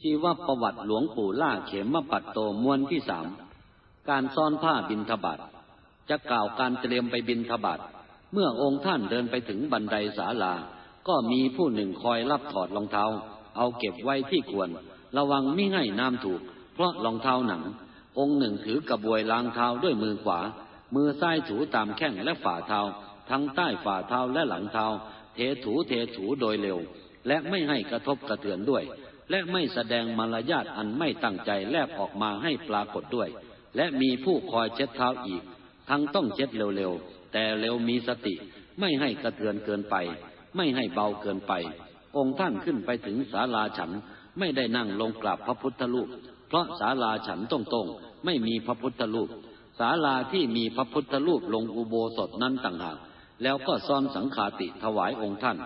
ชีวประวัติหลวงปู่ล่าเขมปัตโตมวนที่สาม การซ่อนผ้าบินทบาทจะกล่าวการเตรียมไปบินทบาทเมื่อองค์ท่านเดินไปถึงบันไดศาลา ก็มีผู้หนึ่งคอยรับถอดรองเท้า เอาเก็บไว้ที่ควร ระวังไม่ให้น้ำถูก เพราะรองเท้าหนัง องค์หนึ่งถือกระบวยล้างเท้าด้วยมือขวา มือซ้ายถูตามแข้งและฝ่าเท้า ทั้งใต้ฝ่าเท้าและหลังเท้า เทถูเทถูโดยเร็ว และไม่ให้กระทบกระเทือนด้วย และไม่แสดงมารยาทอันไม่ตั้งใจแลบออกมาให้ปรากฏด้วย และมีผู้คอยเช็ดเท้าอีก ทั้งต้องเช็ดเร็วๆ แต่เร็วมีสติ ไม่ให้กระเทือนเกินไป ไม่ให้เบาเกินไป องค์ท่านขึ้นไปถึงศาลาฉันไม่ได้นั่งลงกราบพระพุทธรูป เพราะศาลาฉันตรงๆ ไม่มีพระพุทธรูปศาลาที่มีพระพุทธรูปลงอุโบสถนั้นต่างหากแล้วก็ซ้อนสังขาติถวายองค์ท่าน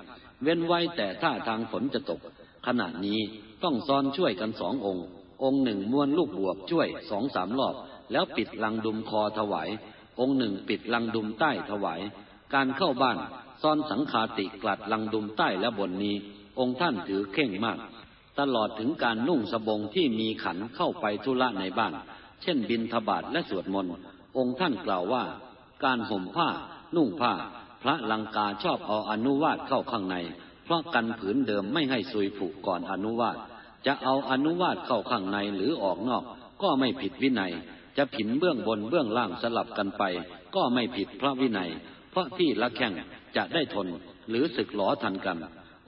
เว้นไว้แต่ท่าทางฝนจะตก ขณะนี้ ต้องซ้อนช่วยกันสององค์ องค์หนึ่งม้วนลูกบวบช่วยสองสามรอบ แล้วปิดลังดุมคอถวาย องค์หนึ่งปิดลังดุมใต้ถวาย การเข้าบ้านซ้อนสังขาติกลัดลังดุมใต้และบนนี้ องค์ท่านถือเข่งมาก ตลอดถึงการนุ่งสบงที่มีขันเข้าไปธุระในบ้าน เช่นบินทบาทและสวดมนต์องค์ท่านกล่าวว่า การห่มผ้า นุ่งผ้า พระลังกาชอบเอาอนุวาตเข้าข้างใน เพราะกันผืนเดิมไม่ให้ซุยผุก่อนอนุวาต จะเอาอนุวาตเข้าข้างในหรือออกนอก ก็ไม่ผิดวินัย จะผินเบื้องบนเบื้องล่างสลับกันไป ก็ไม่ผิดพระวินัย เพราะที่ละแข่งจะได้ทนหรือศึกหลอทันกัน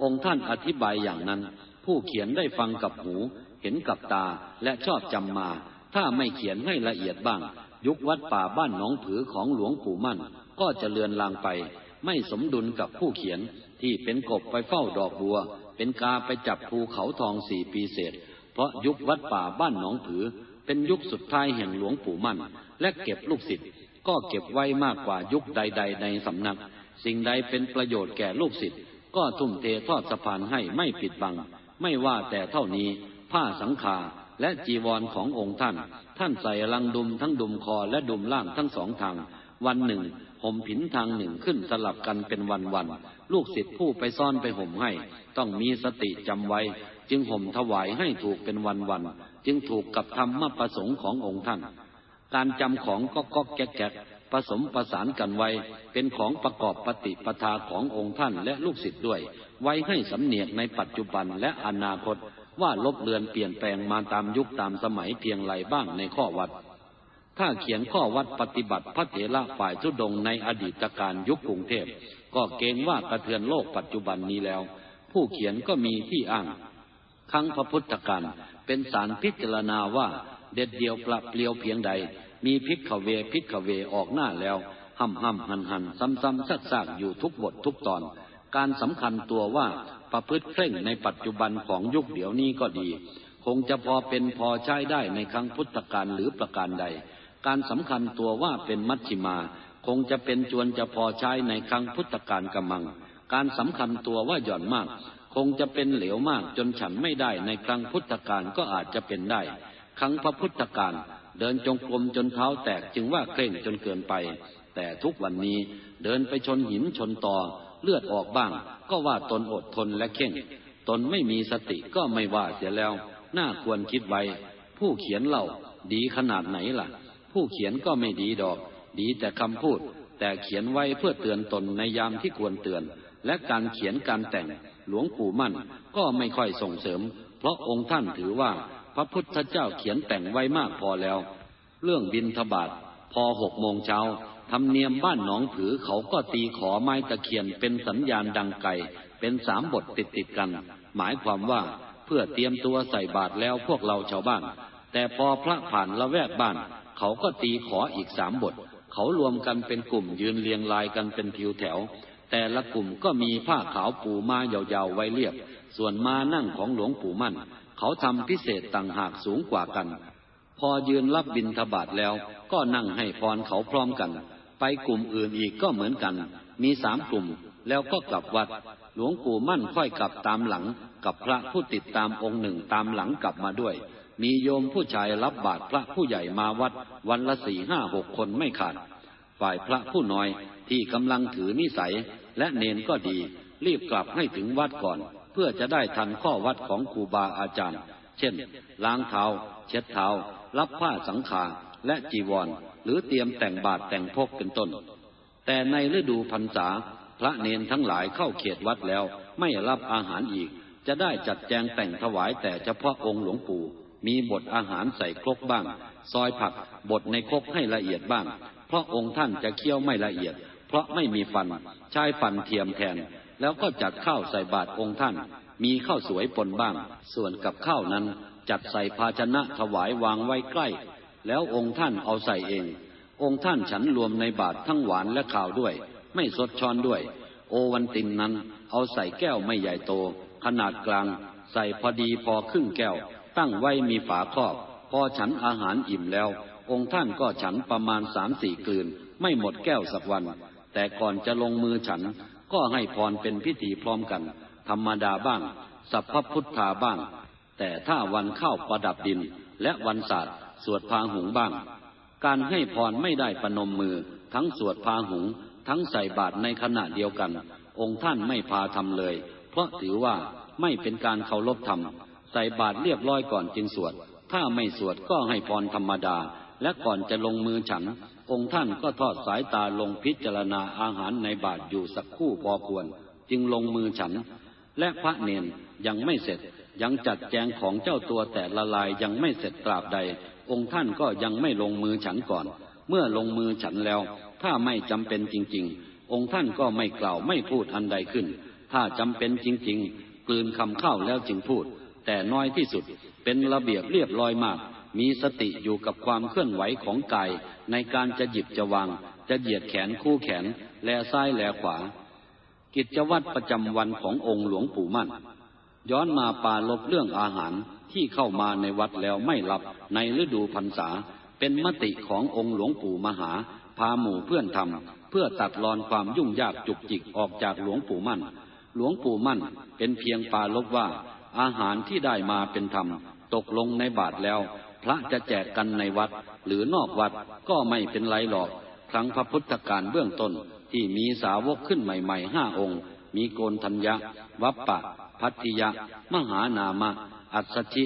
องค์ท่านอธิบายอย่างนั้น ผู้เขียนได้ฟังกับหู เห็นกับตาและชอบจำมา ถ้าไม่เขียนให้ละเอียดบ้าง ยุควัดป่าบ้านหนองผือของหลวงปู่มั่น ก็จะเลือนลางไป ไม่สมดุลกับผู้เขียนที่เป็นกบไปเฝ้าดอกบัว เป็นกาไปจับภูเขาทองสี่ปีเศษ เพราะยุควัดป่าบ้านหนองผือ เป็นยุคสุดท้ายแห่งหลวงปู่มั่น และเก็บลูกศิษย์ก็เก็บไว้มากกว่ายุคใด ๆ ในสำนัก สิ่งใดเป็นประโยชน์แก่ลูกศิษย์ก็ทุ่มเททอดสะพานให้ไม่ปิดบัง ไม่ว่าแต่เท่านี้ผ้าสังขาและจีวรขององค์ท่าน ท่านใส่ลังดุมทั้งดุมคอและดุมล่างทั้งสองทาง วันหนึ่งห่มผินทางหนึ่งขึ้นสลับกันเป็นวันวัน ลูกศิษย์ผู้ไปซ่อนไปห่มให้ ต้องมีสติจำไว้ จึงห่มถวายให้ถูกเป็นวันวัน จึงถูกกับธรรมประสงค์ขององค์ท่าน การจำของก็ก็แก๊กแก๊กผสมประสานกันไว้ เป็นของประกอบปฏิปทาขององค์ท่านและลูกศิษย์ด้วย ไว้ให้สำเนียกในปัจจุบันและอนาคตว่าลบเลือนเปลี่ยนแปลงมาตามยุคตามสมัยเพียงไรบ้างในข้อวัด ถ้าเขียนข้อวัดปฏิบัติพระเถระฝ่ายทุดงในอดีตการยุคกรุงเทพก็เกรงว่ากระเทือนโลกปัจจุบันนี้แล้ว ผู้เขียนก็มีที่อ้างครั้งพระพุทธการเป็นสารพิจารณาว่าเด็ดเดียวปรับเปลี่ยวเพียงใด มีพิกขเวพิกขเวออกหน้าแล้วห้ำห้ำหันหันซ้ำซ้ำซักซากอยู่ทุกบททุกตอน การสำคัญตัวว่าประพฤติเคร่งในปัจจุบันของยุคเดี๋ยวนี้ก็ดี คงจะพอเป็นพอใช้ได้ในครั้งพุทธกาลหรือประการใด การสำคัญตัวว่าเป็นมัชชิมา คงจะเป็นจวนจะพอใช้ในครั้งพุทธกาลกำมัง การสำคัญตัวว่าหย่อนมาก คงจะเป็นเหลวมากจนฉันไม่ได้ในครั้งพุทธกาลก็อาจจะเป็นได้ ครั้งพระพุทธกาลเดินจงกรมจนเท้าแตกจึงว่าเคร่งจนเกินไป แต่ทุกวันนี้เดินไปชนหินชนตอเลือดออกบ้าง ก็ว่าตนอดทนและเข่ง ตนไม่มีสติก็ไม่ว่าเสียแล้ว น่าควรคิดไว้ ผู้เขียนเล่าดีขนาดไหนล่ะ ผู้เขียนก็ไม่ดีดอก ดีแต่คำพูด แต่เขียนไว้เพื่อเตือนตนในยามที่ควรเตือน และการเขียนการแต่งหลวงปู่มั่นก็ไม่ค่อยส่งเสริม เพราะองค์ท่านถือว่าพระพุทธเจ้าเขียนแต่งไว้มากพอแล้ว เรื่องบินทบาทพอหกโมงเช้าธรรมเนียมบ้านหนองผือเขาก็ตีขอไม้ตะเคียนเป็นสัญญาณดังไกลเป็นสามบทติดติดกัน หมายความว่าเพื่อเตรียมตัวใส่บาตรแล้วพวกเราชาวบ้าน แต่พอพระผ่านละแวกบ้าน เขาก็ตีขออีกสามบท เขารวมกันเป็นกลุ่มยืนเรียงรายกันเป็นทิวแถว แต่ละกลุ่มก็มีผ้าขาวปูมายาวๆไว้เรียบ ส่วนมานั่งของหลวงปู่มั่น เขาทำพิเศษต่างหากสูงกว่ากัน พอยืนรับบินทบาทแล้ว ก็นั่งให้พรเขาพร้อมกัน ไปกลุ่มอื่นอีกก็เหมือนกัน มีสามกลุ่มแล้วก็กลับวัด หลวงปู่มั่นค่อยกลับตามหลัง กับพระผู้ติดตามองค์หนึ่งตามหลังกลับมาด้วย มีโยมผู้ชายรับบาตรพระผู้ใหญ่มาวัด วันละสี่ห้าหกคนไม่ขาด ฝ่ายพระผู้น้อยที่กำลังถือนิสัย และเนนก็ดี รีบกลับให้ถึงวัดก่อน เพื่อจะได้ทันข้อวัดของครูบาอาจารย์ เช่น ล้างเท้า เช็ดเท้า รับผ้าสังขาและจีวร หรือเตรียมแต่งบาตรแต่งพกเป็นต้น แต่ในฤดูพรรษา พระเนนทั้งหลายเข้าเขตวัดแล้ว ไม่รับอาหารอีก จะได้จัดแจงแต่งถวายแต่เฉพาะองค์หลวงปู่ มีบทอาหารใส่ครกบ้าง ซอยผักบทในครกให้ละเอียดบ้าง เพราะองค์ท่านจะเคี้ยวไม่ละเอียด เพราะไม่มีฟันใช้ฟันเทียมแทน แล้วก็จัดข้าวใส่บาตรองค์ท่าน มีข้าวสวยปนบ้าง ส่วนกับข้าวนั้น จัดใส่ภาชนะถวายวางไว้ใกล้ แล้วองค์ท่านเอาใส่เอง องค์ท่านฉันรวมในบาตรทั้งหวานและข้าวด้วย ไม่สดช้อนด้วย โอวันตินนั้น เอาใส่แก้วไม่ใหญ่โต ขนาดกลาง ใส่พอดีพอครึ่งแก้ว ตั้งไว้มีฝาครอบ พอฉันอาหารอิ่มแล้ว องค์ท่านก็ฉันประมาณสามสี่กลืน ไม่หมดแก้วสักวัน แต่ก่อนจะลงมือฉัน ก็ให้พรเป็นพิธีพร้อมกัน ธรรมดาบ้าง สัพพพุทธาบ้าง แต่ถ้าวันเข้าประดับดิน และวันศาสตร์สวดพาหุงบ้าง การให้พรไม่ได้ประนมมือ ทั้งสวดพาหุง ทั้งใส่บาตรในขณะเดียวกัน องค์ท่านไม่พาทำเลย เพราะถือว่าไม่เป็นการเคารพธรรม ส่บาตรเรียบร้อยก่อนจึงสวด ถ้าไม่สวดก็ให้พรธรรมดา และก่อนจะลงมือฉัน องค์ท่านก็ทอดสายตาลงพิจารณาอาหารในบาตรอยู่สักคู่พอควร จึงลงมือฉัน และพระเนนยังไม่เสร็จ ยังจัดแจงของเจ้าตัวแต่ละลายยังไม่เสร็จตราบใด องค์ท่านก็ยังไม่ลงมือฉันก่อน เมื่อลงมือฉันแล้ว ถ้าไม่จำเป็นจริง ๆ องค์ท่านก็ไม่กล่าวไม่พูดอันใดขึ้น ถ้าจำเป็นจริง ๆ กลืนคำเข้าแล้วจึงพูด แต่น้อยที่สุด เป็นระเบียบเรียบร้อยมาก มีสติอยู่กับความเคลื่อนไหวของกายในการจะหยิบจะวาง จะเหยียดแขนคู่แขน แลซ้ายแลขวา กิจวัตรประจำวันขององค์หลวงปู่มั่น ย้อนมาปาลบเรื่องอาหารที่เข้ามาในวัดแล้วไม่รับในฤดูพรรษา เป็นมติขององค์หลวงปู่มหา พาหมู่เพื่อนทำเพื่อตัดรอนความยุ่งยากจุกจิกออกจากหลวงปู่มั่น หลวงปู่มั่นเป็นเพียงปาลบว่า อาหารที่ได้มาเป็นธรรม ตกลงในบาทแล้ว พระจะแจกกันในวัด หรือนอกวัดก็ไม่เป็นไรหรอกครั้งพระพุทธการเบื้องต้นที่มีสาวกขึ้นใหม่ๆห้าองค์ มีโกนทัญญะ วัปปะ พัทธิยะ มหานามะ อัศชิ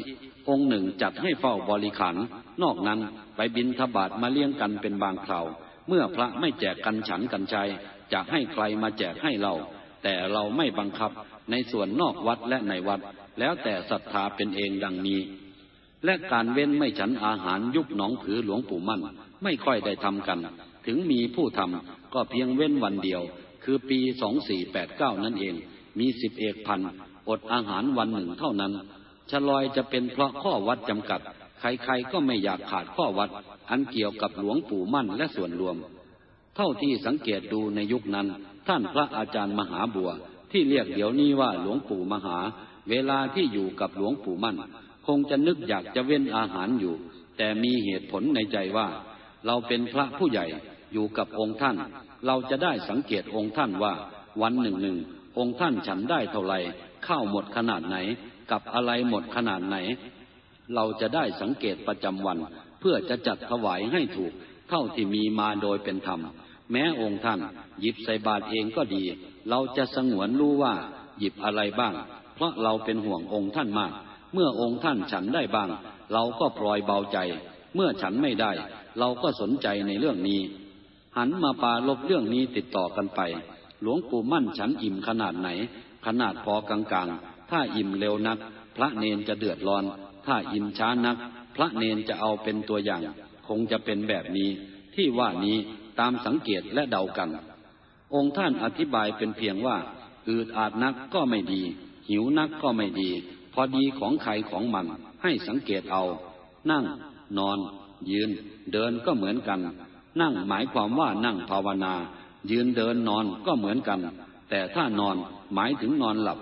องค์หนึ่งจัดให้เฝ้าบริขารนอกนั้นไปบินทบาทมาเลี้ยงกันเป็นบางคราว เมื่อพระไม่แจกกันฉันกันใจจะให้ใครมาแจกให้เรา แต่เราไม่บังคับในส่วนนอกวัดและในวัด แล้วแต่ศรัทธาเป็นเองดังนี้ และการเว้นไม่ฉันอาหารยุคหนองผือหลวงปู่มั่น ไม่ค่อยได้ทำกัน ถึงมีผู้ทำก็เพียงเว้นวันเดียว คือปีสองสี่แปดเก้านั่นเอง มีสิบเอกพันอดอาหารวันหนึ่งเท่านั้นชะลอยจะเป็นเพราะข้อวัดจำกัด ใครๆก็ไม่อยากขาดข้อวัด อันเกี่ยวกับหลวงปู่มั่นและส่วนรวม เท่าที่สังเกตดูในยุคนั้น ท่านพระอาจารย์มหาบัว ที่เรียกเดี๋ยวนี้ว่าหลวงปู่มหา เวลาที่อยู่กับหลวงปู่มั่น คงจะนึกอยากจะเว้นอาหารอยู่ แต่มีเหตุผลในใจว่า เราเป็นพระผู้ใหญ่อยู่กับองค์ท่าน เราจะได้สังเกตองค์ท่านว่า วันหนึ่งหนึ่งองค์ท่านฉันได้เท่าไหร่ข้าวหมดขนาดไหน กับอะไรหมดขนาดไหน เราจะได้สังเกตประจำวัน เพื่อจะจัดถวายให้ถูก เท่าที่มีมาโดยเป็นธรรม แม้องค์ท่าน หยิบใส่บาตรเองก็ดี เราจะสงวนรู้ว่า หยิบอะไรบ้าง เพราะเราเป็นห่วงองค์ท่านมาก เมื่อองค์ท่านฉันได้บ้าง เราก็ปล่อยเบาใจ เมื่อฉันไม่ได้ เราก็สนใจในเรื่องนี้ หันมาปาลบเรื่องนี้ติดต่อกันไป หลวงปู่มั่นฉันอิ่มขนาดไหน ขนาดพอกลางๆ ถ้าอิ่มเร็วนัก พระเนนจะเดือดร้อน ถ้าอิ่มช้านัก พระเนนจะเอาเป็นตัวอย่าง คงจะเป็นแบบนี้ ที่ว่านี้ตามสังเกตและเดากัน องค์ท่านอธิบายเป็นเพียงว่า อืดอาดนักก็ไม่ดี หิวนักก็ไม่ดี พอดีของใครของมัน ให้สังเกตเอา นั่ง นอน ยืน เดินก็เหมือนกัน นั่งหมายความว่านั่งภาวนา ยืนเดินนอนก็เหมือนกัน แต่ถ้านอนหมายถึงนอนหลับ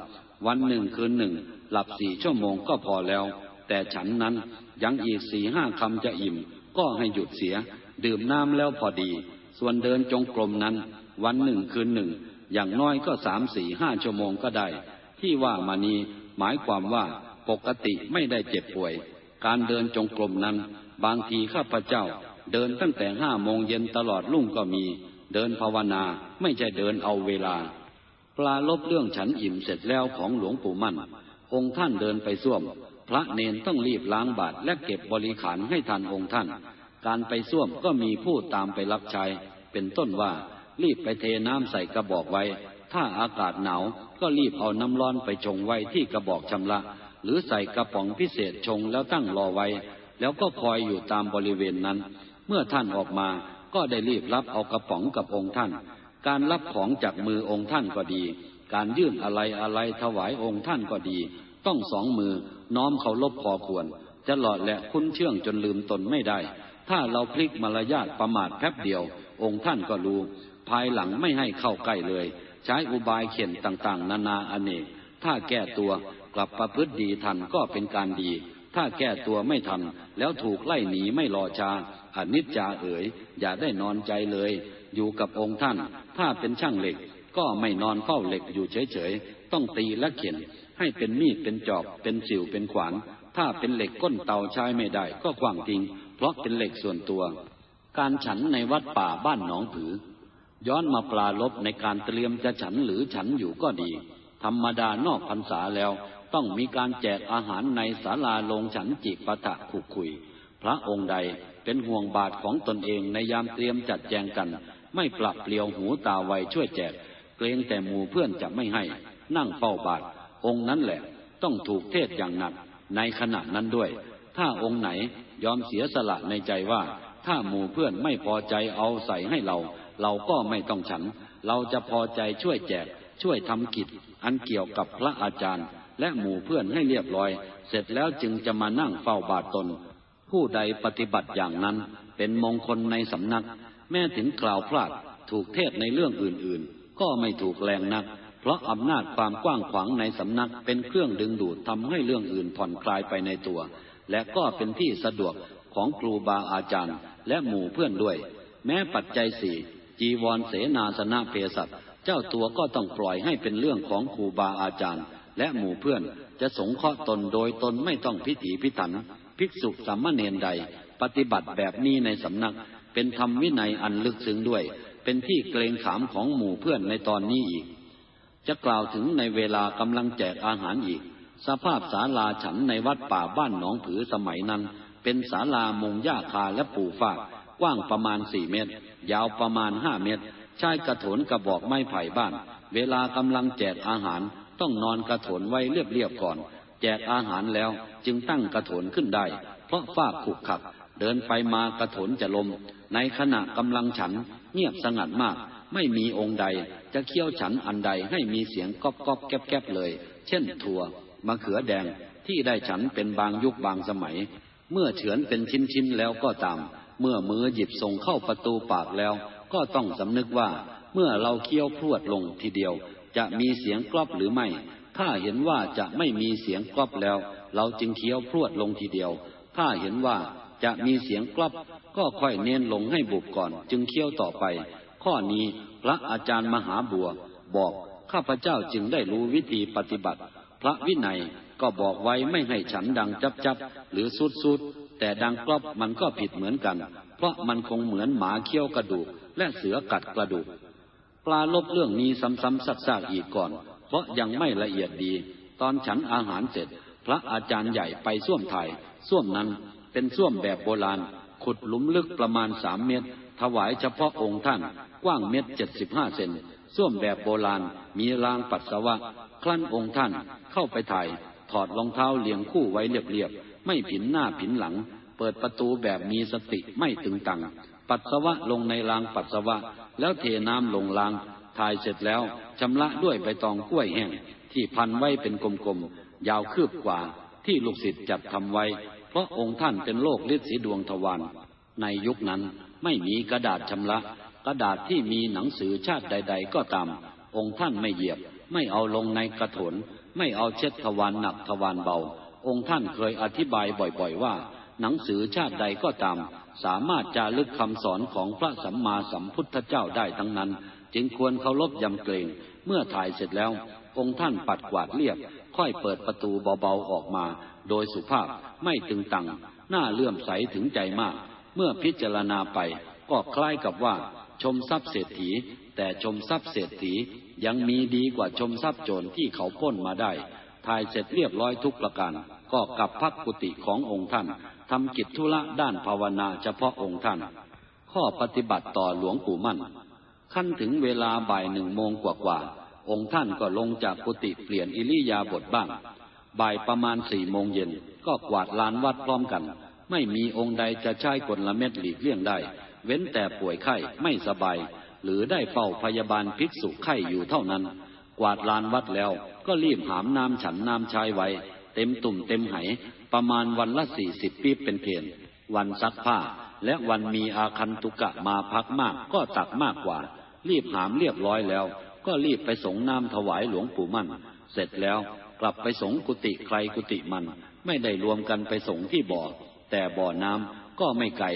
วันหนึ่งคืนหนึ่ง หลับสี่ชั่วโมงก็พอแล้ว แต่ฉันนั้นยังอีกสี่ห้าคำจะอิ่ม ก็ให้หยุดเสีย ดื่มน้ำแล้วพอดี ส่วนเดินจงกรมนั้น วันหนึ่งคืนหนึ่ง อย่างน้อยก็สามสี่ห้าชั่วโมงก็ได้ ที่ว่ามานี้หมายความว่าปกติไม่ได้เจ็บป่วย การเดินจงกรมนั้น บางทีข้าพเจ้า เดินตั้งแต่ห้าโมงเย็นตลอดรุ่งก็มี เดินภาวนาไม่ใช่เดินเอาเวลา ปลาลบเรื่องฉันอิ่มเสร็จแล้วของหลวงปู่มั่น องค์ท่านเดินไปส้วม พระเนนต้องรีบล้างบาตรและเก็บบริขารให้ทันองค์ท่าน การไปส้วมก็มีผู้ตามไปรับใช้เป็นต้นว่ารีบไปเทน้ำใส่กระบอกไว้ ถ้าอากาศหนาวก็รีบเอาน้ำร้อนไปชงไว้ที่กระบอกชำระ หรือใส่กระป๋องพิเศษชงแล้วตั้งรอไว้ แล้วก็คอยอยู่ตามบริเวณนั้น เมื่อท่านออกมาก็ได้รีบรับเอากระป๋องกับองค์ท่าน การรับของจากมือองค์ท่านก็ดี การยื่นอะไรอะไรถวายองค์ท่านก็ดี ต้องสองมือน้อมเขาลบพอควรจะหลอดและคุ้นเชื่องจนลืมตนไม่ได้ ถ้าเราพลิกมารยาทประมาทแป๊บเดียว องค์ท่านก็รู้ ภายหลังไม่ให้เข้าใกล้เลย ใช้อุบายเข็นต่างๆ นานาอเนก ถ้าแก้ตัวกลับประพฤติดีทันก็เป็นการดี ถ้าแก้ตัวไม่ทัน แล้วถูกไล่หนีไม่รอชาอนิจจาเอ๋ย อย่าได้นอนใจเลย อยู่กับองค์ท่าน ถ้าเป็นช่างเหล็ก ก็ไม่นอนเฝ้าเหล็กอยู่เฉยๆ ต้องตีและเข็นให้เป็นมีดเป็นจอบ เป็นสิวเป็นขวาน ถ้าเป็นเหล็กก้นเตาใช้ไม่ได้ ก็ขวางทิ้งเพราะเป็นเหล็กส่วนตัว การฉันในวัดป่าบ้านหนองผือ ย้อนมาปลาลบในการเตรียมจะฉันหรือฉันอยู่ก็ดี ธรรมดานอกพรรษาแล้ว ต้องมีการแจกอาหารในศาลาลงฉันจิปะทะขุคุย พระองค์ใดเป็นห่วงบาทของตนเองในยามเตรียมจัดแจงกัน ไม่ปรับเปลี่ยวหูตาไวช่วยแจก เกรงแต่หมู่เพื่อนจะไม่ให้ นั่งเฝ้าบาท องค์นั้นแหละต้องถูกเทศอย่างหนัก ในขณะนั้นด้วย ถ้าองค์ไหนยอมเสียสละในใจว่า ถ้าหมู่เพื่อนไม่พอใจเอาใส่ให้เรา เราก็ไม่ต้องฉัน เราจะพอใจช่วยแจก ช่วยทำกิจ อันเกี่ยวกับพระอาจารย์ และหมู่เพื่อนให้เรียบร้อย เสร็จแล้วจึงจะมานั่งเฝ้าบาทตน ผู้ใดปฏิบัติอย่างนั้น เป็นมงคลในสำนัก แม้ถึงกล่าวพลาดถูกเทศในเรื่องอื่นๆ ก็ไม่ถูกแรงนัก เพราะอำนาจความกว้างขวางในสำนักเป็นเครื่องดึงดูดทำให้เรื่องอื่นผ่อนคลายไปในตัว และก็เป็นที่สะดวกของครูบาอาจารย์ และหมู่เพื่อนด้วย แม้ปัจจัยสี่ จีวรเสนาสนะเพศัตเจ้าตัวก็ต้องปล่อยให้เป็นเรื่องของครูบาอาจารย์ และหมู่เพื่อนจะสงเคราะห์ตนโดยตนไม่ต้องพิถีพิถัน ภิกษุสามเณรใด ปฏิบัติแบบนี้ในสำนัก เป็นธรรมวินัยอันลึกซึ้งด้วย เป็นที่เกรงขามของหมู่เพื่อนในตอนนี้อีก จะกล่าวถึงในเวลากำลังแจกอาหารอีก สภาพศาลาฉันในวัดป่าบ้านหนองผือสมัยนั้น เป็นศาลามุงหญ้าคาและปูฟากกว้างประมาณสี่เมตร ยาวประมาณห้าเมตร ใช้กระโถนกระบอกไม้ไผ่บ้าน เวลากำลังแจกอาหาร ต้องนอนกระโถนไว้เรียบๆก่อน แจกอาหารแล้วจึงตั้งกระโถนขึ้นได้ เพราะฟาขุกขัก เดินไปมากระโถนจะลม ในขณะกำลังฉันเงียบสงัดมาก ไม่มีองค์ใด จะเคี่ยวฉันอันใดให้มีเสียงก๊อบก๊อบแก๊บแก๊บเลย เช่นถั่วมะเขือแดงที่ได้ฉันเป็นบางยุคบางสมัย เมื่อเฉือนเป็นชิ้นๆแล้วก็ตาม เมื่อมือหยิบส่งเข้าประตูปากแล้ว ก็ต้องสำนึกว่า เมื่อเราเคี้ยวพรวดลงทีเดียว จะมีเสียงกรอบหรือไม่ ถ้าเห็นว่าจะไม่มีเสียงกรอบแล้ว เราจึงเคี้ยวพรวดลงทีเดียว ถ้าเห็นว่าจะมีเสียงกรอบก็ค่อยเน้นลงให้บุบก่อน จึงเคี้ยวต่อไป ข้อนี้พระอาจารย์มหาบัว บอกข้าพเจ้าจึงได้รู้วิธีปฏิบัติ พระวินัยก็บอกไว้ไม่ให้ฉันดังจับจับหรือสุดสุด แต่ดังกรอบมันก็ผิดเหมือนกัน เพราะมันคงเหมือนหมาเคี้ยวกระดูก และเสือกัดกระดูก ปลาลบเรื่องนี้ซ้ำๆซักๆอีกก่อน เพราะยังไม่ละเอียดดี ตอนฉันอาหารเสร็จ พระอาจารย์ใหญ่ไปส้วมไทยส้วมนั้นเป็นส้วมแบบโบราณ ขุดหลุมลึกประมาณสามเมตร ถวายเฉพาะองค์ท่าน กว้างเมตรเจ็ดสิบห้าเซนส้วมแบบโบราณ มีรางปัสสาวะ คลั่นองค์ท่านเข้าไปถ่าย ถอดรองเท้าเลียงคู่ไว้เรียบ ไม่ผินหน้าผินหลัง เปิดประตูแบบมีสติไม่ตึงตัง ปัสสาวะลงในรางปัสสาวะ แล้วเทน้ำลงราง ถ่ายเสร็จแล้วชำระด้วยใบตองกล้วยแห้ง ที่พันไว้เป็นกลมๆ ยาวคืบกว่า ที่ลูกศิษย์จัดทำไว้ เพราะองค์ท่านเป็นโรคฤทธิ์สีดวงทวารในยุคนั้นไม่มีกระดาษชำระ กระดาษที่มีหนังสือชาติใด ๆ ก็ตาม องค์ท่านไม่เหยียบ ไม่เอาลงในกระถนไม่เอาเช็ดทวารหนักทวารเบา องค์ท่านเคยอธิบายบ่อยๆว่า หนังสือชาติใดก็ตาม สามารถจารึกคำสอนของพระสัมมาสัมพุทธเจ้าได้ทั้งนั้น จึงควรเคารพยำเกรงเมื่อถ่ายเสร็จแล้ว องค์ท่านปัดกวาดเรียบ ค่อยเปิดประตูเบาๆออกมา โดยสุภาพไม่ตึงตังหน้าเลื่อมใสถึงใจมาก เมื่อพิจารณาไป ก็คล้ายกับว่า ชมทรัพย์เศรษฐี แต่ชมทรัพย์เศรษฐียังมีดีกว่าชมทรัพย์โจรที่เขาพ้นมาได้ ทถ่ายเสร็จเรียบร้อยทุกประการ ก็กลับพักกุฏิขององค์ท่านทำกิจธุระด้านภาวนาเฉพาะองค์ท่าน ข้อปฏิบัติต่อหลวงปู่มั่น ขั้นถึงเวลาบ่ายหนึ่งโมงกว่าๆองค์ท่านก็ลงจากกุฏิเปลี่ยนอิริยาบถบ้าง บ่ายประมาณสี่โมงเย็นก็กวาดลานวัดพร้อมกัน ไม่มีองค์ใดจะใช้กลเม็ดหลีกเลี่ยงได้ เว้นแต่ป่วยไข้ไม่สบาย หรือได้เฝ้าพยาบาลภิกษุไข้อยู่เท่านั้น กวาดลานวัดแล้ว ก็รีบหามน้ำฉันน้ำชายไว้ เต็มตุ่มเต็มไห ประมาณวันละสี่สิบปีเป็นเพียนวันซักผ้า และวันมีอาคันตุกะมาพักมากก็ตักมากกว่า รีบหามเรียบร้อยแล้ว ก็รีบไปสงน้ำถวายหลวงปู่มั่น เสร็จแล้วกลับไปสงกุฏิใครกุฏิมัน ไม่ได้รวมกันไปสงที่บ่อ แต่บ่อน้ำก็ไม่ไกล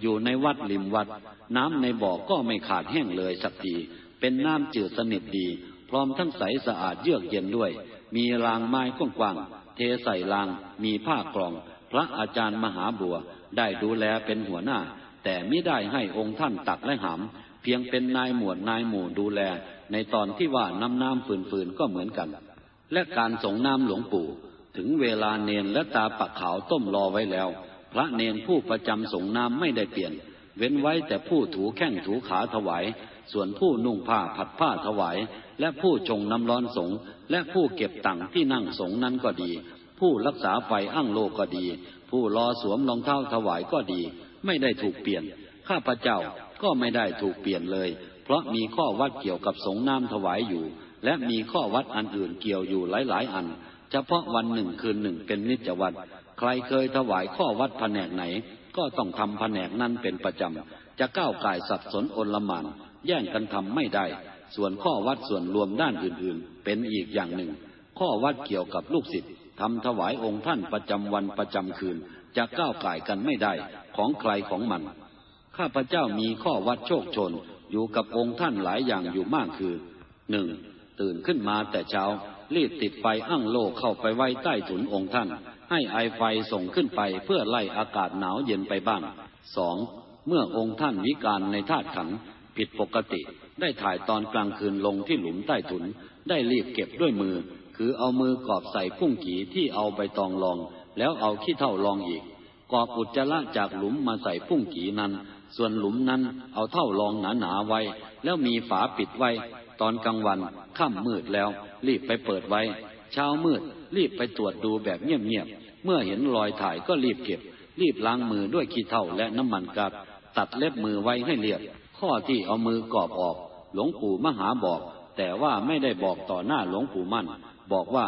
อยู่ในวัดริมวัด น้ำในบ่อก็ไม่ขาดแห้งเลยสักทีเป็นน้ำจืดสนิทดี พร้อมทั้งใสสะอาดเยือกเย็นด้วย มีรางไม้กว้างๆเทใส่รางมีผ้ากรอง พระอาจารย์มหาบัวได้ดูแลเป็นหัวหน้า แต่ไม่ได้ให้องค์ท่านตักและหามเพียงเป็นนายหมวดนายหมู่ดูแล ในตอนที่ว่าน้ำน้ำฝืนๆก็เหมือนกัน และการส่งน้ำหลวงปู่ ถึงเวลาเนนและตาปักขาวต้มรอไว้แล้ว พระเนนผู้ประจำส่งน้ำไม่ได้เปลี่ยน เว้นไว้แต่ผู้ถูแข้งถูขาถวาย ส่วนผู้นุ่งผ้าผัดผ้าถวาย และผู้ชงน้ำร้อนสงและผู้เก็บตังที่นั่งสงนั้นก็ดี ผู้รักษาไฟอั้งโลก็ดี ผู้รอสวมรองเท้าถวายก็ดี ไม่ได้ถูกเปลี่ยน ข้าพเจ้าก็ไม่ได้ถูกเปลี่ยนเลย เพราะมีข้อวัดเกี่ยวกับสงน้ำถวายอยู่ และมีข้อวัดอันอื่นเกี่ยวอยู่หลาย ๆ อัน เฉพาะวันหนึ่งคืนหนึ่งเป็นนิจวัตรใครเคยถวายข้อวัดแผนกไหน ก็ต้องทำแผนกนั้นเป็นประจำ จะก้าวไก่สับสนอนลมาน แย่งกันทำไม่ได้ ส่วนข้อวัดส่วนรวมด้านอื่นๆ เป็นอีกอย่างหนึ่ง ข้อวัดเกี่ยวกับลูกศิษย์ทำถวายองค์ท่านประจำวันประจำคืน จะก้าวไก่กันไม่ได้ของใครของมัน ข้าพเจ้ามีข้อวัดโชคชน อยู่กับองค์ท่านหลายอย่างอยู่มากคือหนึ่งตื่นขึ้นมาแต่เช้ารีบติดไฟอั้งโลเข้าไปไว้ใต้ถุนองค์ท่าน ให้ไอไฟส่งขึ้นไปเพื่อไล่อากาศหนาวเย็นไปบ้างสองเมื่อองค์ท่านวิการในธาตุขันผิดปกติ ได้ถ่ายตอนกลางคืนลงที่หลุมใต้ถุน ได้รีบเก็บด้วยมือ คือเอามือกอบใส่พุ่งกีที่เอาใบตองรอง แล้วเอาขี้เท่ารองอีกกอบอุจจาระจากหลุมมาใส่พุ่งกีนั้น ส่วนหลุมนั้นเอาเท่ารองหนาๆไว้ แล้วมีฝาปิดไว้ ตอนกลางวันค่ำมืดแล้ว รีบไปเปิดไว้ เช้ามืดรีบไปตรวจดูแบบเงียบๆ เมื่อเห็นรอยถ่ายก็รีบเก็บ รีบล้างมือด้วยขี้เท่าและน้ำมันกาดตัดเล็บมือไว้ให้เรียบ ข้อที่เอามือกอบออก หลวงปู่มหาบอก แต่ว่าไม่ได้บอกต่อหน้าหลวงปู่มั่น บอกว่า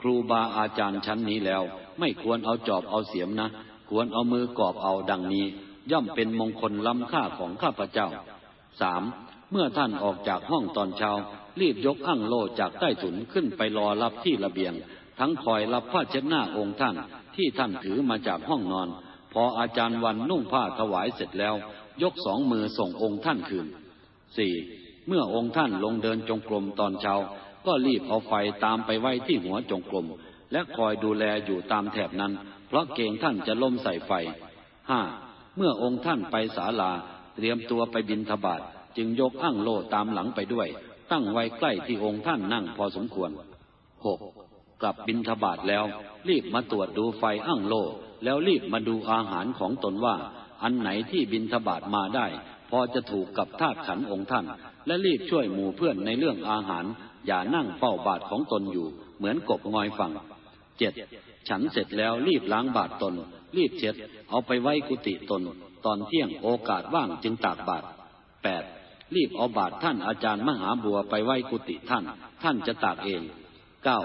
ครูบาอาจารย์ชั้นนี้แล้ว ไม่ควรเอาจอบเอาเสียมนะ ควรเอามือกอบเอาดังนี้ ย่อมเป็นมงคลล้ำค่าของข้าพเจ้าสามเมื่อท่านออกจากห้องตอนเช้า รีบยกอั้งโลจากใต้ถุนขึ้นไปรอรับที่ระเบียง ทั้งคอยรับผ้าเช็ดหน้าองค์ท่านที่ท่านถือมาจากห้องนอน พออาจารย์วันนุ่งผ้าถวายเสร็จแล้ว ยกสองมือส่งองค์ท่านคืนสี่เมื่อองค์ท่านลงเดินจงกรมตอนเช้า ก็รีบเอาไฟตามไปไว้ที่หัวจงกรมและคอยดูแลอยู่ตามแถบนั้น เพราะเกรงท่านจะล่มใส่ไฟห้าเมื่อองค์ท่านไปศาลา เตรียมตัวไปบินทบาทจึงยกอั้งโลตามหลังไปด้วย ตั้งไว้ใกล้ที่องค์ท่านนั่งพอสมควรหก กลับบินทบาทแล้ว รีบมาตรวจดูไฟอั้งโล แล้วรีบมาดูอาหารของตนว่า อันไหนที่บินทบาทมาได้ พอจะถูกกับธาตุขันองค์ท่าน และรีบช่วยหมู่เพื่อนในเรื่องอาหาร อย่านั่งเฝ้าบาทของตนอยู่ เหมือนกบงอยฟังเจ็ดฉันเสร็จแล้วรีบล้างบาทตน รีบเช็ด เอาไปไว้กุฏิตน ตอนเที่ยงโอกาสว่างจึงตากบาทแปดรีบเอาบาทท่านอาจารย์มหาบัวไปไว้กุฏิท่าน ท่านจะตากเองเก้า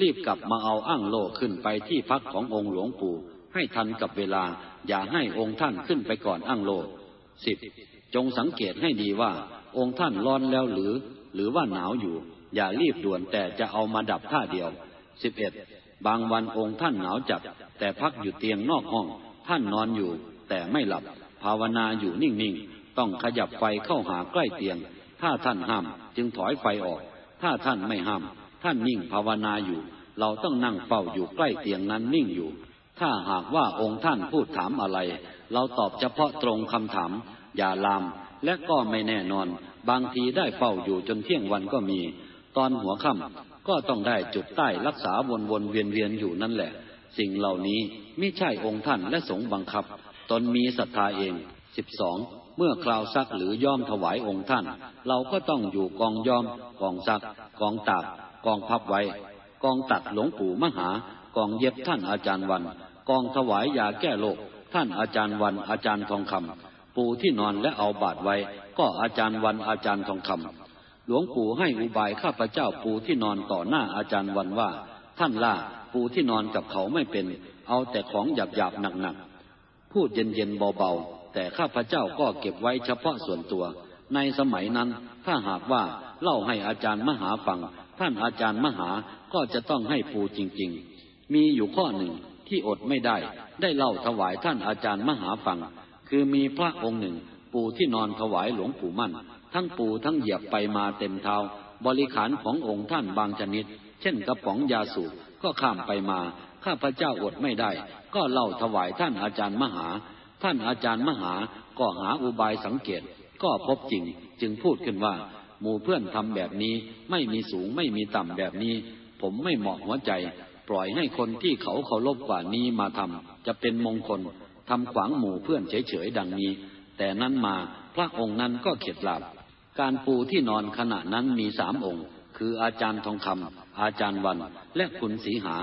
รีบกลับมาเอาอั้งโลขึ้นไปที่พักขององค์หลวงปู่ ให้ทันกับเวลา อย่าให้องค์ท่านขึ้นไปก่อนอั้งโลสิบจงสังเกตให้ดีว่า องค์ท่านร้อนแล้วหรือ หรือว่าหนาวอยู่ อย่ารีบด่วนแต่จะเอามาดับท่าเดียวสิบเอ็ดบางวันองค์ท่านหนาวจัด แต่พักอยู่เตียงนอกห้อง ท่านนอนอยู่ แต่ไม่หลับ ภาวนาอยู่นิ่งๆ ต้องขยับไฟเข้าหาใกล้เตียง ถ้าท่านห้าม จึงถอยไฟออก ถ้าท่านไม่ห้าม ท่านนิ่งภาวนาอยู่ เราต้องนั่งเฝ้าอยู่ใกล้เตียงนั้นนิ่งอยู่ ถ้าหากว่าองค์ท่านพูดถามอะไร เราตอบเฉพาะตรงคำถาม อย่าลาม และก็ไม่แน่นอน บางทีได้เฝ้าอยู่จนเที่ยงวันก็มี ตอนหัวค่ำก็ต้องได้จุดใต้รักษาวนวนเวียนเวียนอยู่นั่นแหละ สิ่งเหล่านี้ไม่ใช่องค์ท่านและสงฆ์บังคับ ตนมีศรัทธาเองสิบสองเมื่อคราวซักหรือย่อมถวายองค์ท่าน เราก็ต้องอยู่กองย่อม กองซัก กองตาก กองพับไว้ กองตัดหลวงปู่มหา กองเย็บท่านอาจารย์วัน กองถวายยาแก้โรคท่านอาจารย์วันอาจารย์ทองคำปูที่นอนและเอาบาดไว้ ก็อาจารย์วันอาจารย์ทองคำหลวงปู่ให้อุบายข้าพเจ้าปูที่นอนต่อหน้าอาจารย์วันว่า ท่านล่าปูที่นอนกับเขาไม่เป็น เอาแต่ของหยาบหยาบหนักหนักพูดเย็นเย็นเบาๆ แต่ข้าพเจ้าก็เก็บไว้เฉพาะส่วนตัว ในสมัยนั้นถ้าหากว่าเล่าให้อาจารย์มหาฟัง ท่านอาจารย์มหาก็จะต้องให้ปูจริง ๆ มีอยู่ข้อหนึ่งที่อดไม่ได้ ได้เล่าถวายท่านอาจารย์มหาฟัง คือมีพระองค์หนึ่ง ปูที่นอนถวายหลวงปู่มั่น ทั้งปูทั้งเหยียบไปมาเต็มเท้า บริขารขององค์ท่านบางชนิด เช่นกระป๋องยาสูบก็ข้ามไปมา ข้าพเจ้าอดไม่ได้ ก็เล่าถวายท่านอาจารย์มหา ท่านอาจารย์มหาก็หาอุบายสังเกต ก็พบจริงจึงพูดขึ้นว่า หมู่เพื่อนทำแบบนี้ไม่มีสูงไม่มีต่ำแบบนี้ ผมไม่เหมาะหัวใจ ปล่อยให้คนที่เขาเคารพกว่านี้มาทำจะเป็นมงคลทำขวางหมู่เพื่อนเฉยๆดังนี้ แต่นั้นมาพระองค์นั้นก็เข็ดหลับ การปูที่นอนขณะนั้นมีสามองค์ คืออาจารย์ทองคำอาจารย์วัน และคุณสีหา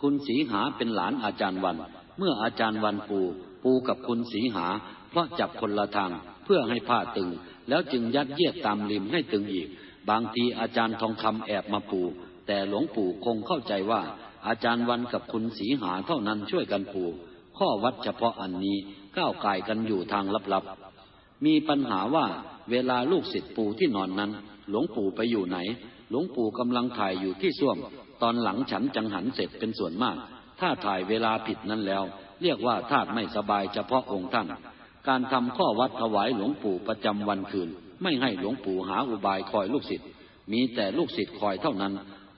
คุณสีหาเป็นหลานอาจารย์วัน เมื่ออาจารย์วันปู ปูกับคุณสีหา เพราะจับคนละทางเพื่อให้ผ้าตึง แล้วจึงยัดเยียดตามริมให้ตึงอีก บางทีอาจารย์ทองคำแอบมาปู แต่หลวงปู่คงเข้าใจว่า อาจารย์วันกับคุณสีหาเท่านั้นช่วยกันปู ข้อวัดเฉพาะอันนี้ก้าวไก่กันอยู่ทางลับๆ มีปัญหาว่าเวลาลูกศิษย์ปูที่นอนนั้น หลวงปู่ไปอยู่ไหน หลวงปู่กำลังถ่ายอยู่ที่ส้วม ตอนหลังฉันจังหันเสร็จเป็นส่วนมาก ถ้าถ่ายเวลาผิดนั้นแล้ว เรียกว่าธาตุไม่สบายเฉพาะองค์ท่าน การทำข้อวัดถวายหลวงปู่ประจำวันคืน ไม่ให้หลวงปู่หาอุบายคอยลูกศิษย์มีแต่ลูกศิษย์คอยเท่านั้น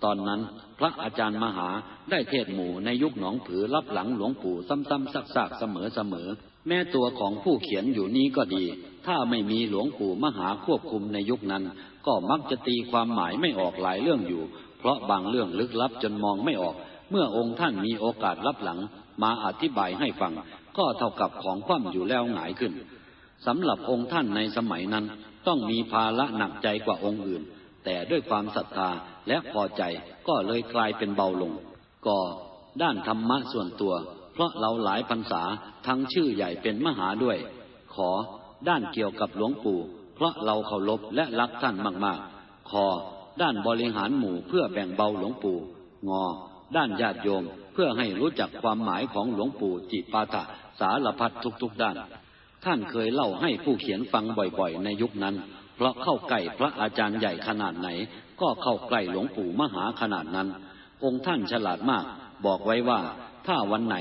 ตอนนั้นพระอาจารย์มหาได้เทศหมู่ในยุคหนองผือรับหลังหลวงปู่ซ้ำๆซักๆเสมอๆแม้ตัวของผู้เขียนอยู่นี้ก็ดี ถ้าไม่มีหลวงปู่มหาควบคุมในยุคนั้น ก็มักจะตีความหมายไม่ออกหลายเรื่องอยู่ เพราะบางเรื่องลึกลับจนมองไม่ออก เมื่อองค์ท่านมีโอกาสรับหลังมาอธิบายให้ฟัง ก็เท่ากับของคว่ำอยู่แล้วหงายขึ้นสำหรับองค์ท่านในสมัยนั้น ต้องมีภาระหนักใจกว่าองค์อื่น แต่ด้วยความศรัทธาและพอใจก็เลยกลายเป็นเบาลง ก็ด้านธรรมะส่วนตัว เพราะเราหลายพรรษาทั้งชื่อใหญ่เป็นมหาด้วย ขอด้านเกี่ยวกับหลวงปู่ เพราะเราเคารพและรักท่านมากๆขอด้านบริหารหมู่เพื่อแบ่งเบาหลวงปู่ งอ ด้านญาติโยม เพื่อให้รู้จักความหมายของหลวงปู่จิปาถะสารพัดทุกๆด้าน ท่านเคยเล่าให้ผู้เขียนฟังบ่อยๆ ในยุคนั้น เพราะเข้าใกล้พระอาจารย์ใหญ่ขนาดไหน ก็เข้าใกล้หลวงปู่มหาขนาดนั้น องค์ท่านฉลาดมาก บอกไว้ว่า ถ้าวันไหน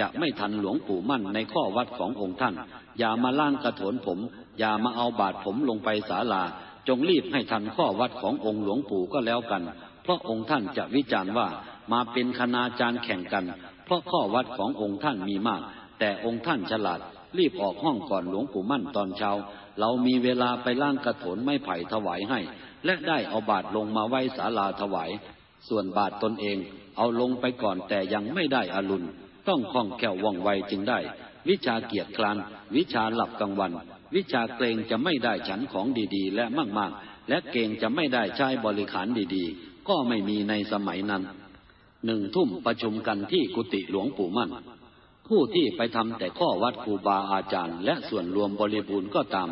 จะไม่ทันหลวงปู่มั่นในข้อวัดขององค์ท่าน อย่ามาล่างกระโถนผม อย่ามาเอาบาดผมลงไปศาลา จงรีบให้ทันข้อวัดขององค์หลวงปู่ก็แล้วกัน เพราะองค์ท่านจะวิจารณ์ว่า มาเป็นคณาจารย์แข่งกัน เพราะข้อวัดขององค์ท่านมีมาก แต่องค์ท่านฉลาด รีบออกห้องก่อนหลวงปู่มั่นตอนเช้า เรามีเวลาไปล่างกระถนไม้ไผ่ถวายให้ และได้เอาบาดลงมาไว้ศาลาถวาย ส่วนบาดตนเอง เอาลงไปก่อนแต่ยังไม่ได้อารุณ ต้องคล่องแคล่วว่องไวจึงได้ วิชาเกียรติคลานวิชาหลับกลางวัน วิชาเกรงจะไม่ได้ฉันของดีๆ และมากๆ และเกรงจะไม่ได้ใช้บริขารดีๆ ก็ไม่มีในสมัยนั้น หนึ่งทุ่มประชุมกันที่กุฏิหลวงปู่มั่น ผู้ที่ไปทำแต่ข้อวัดครูบาอาจารย์ และส่วนรวมบริบูรณ์ก็ตาม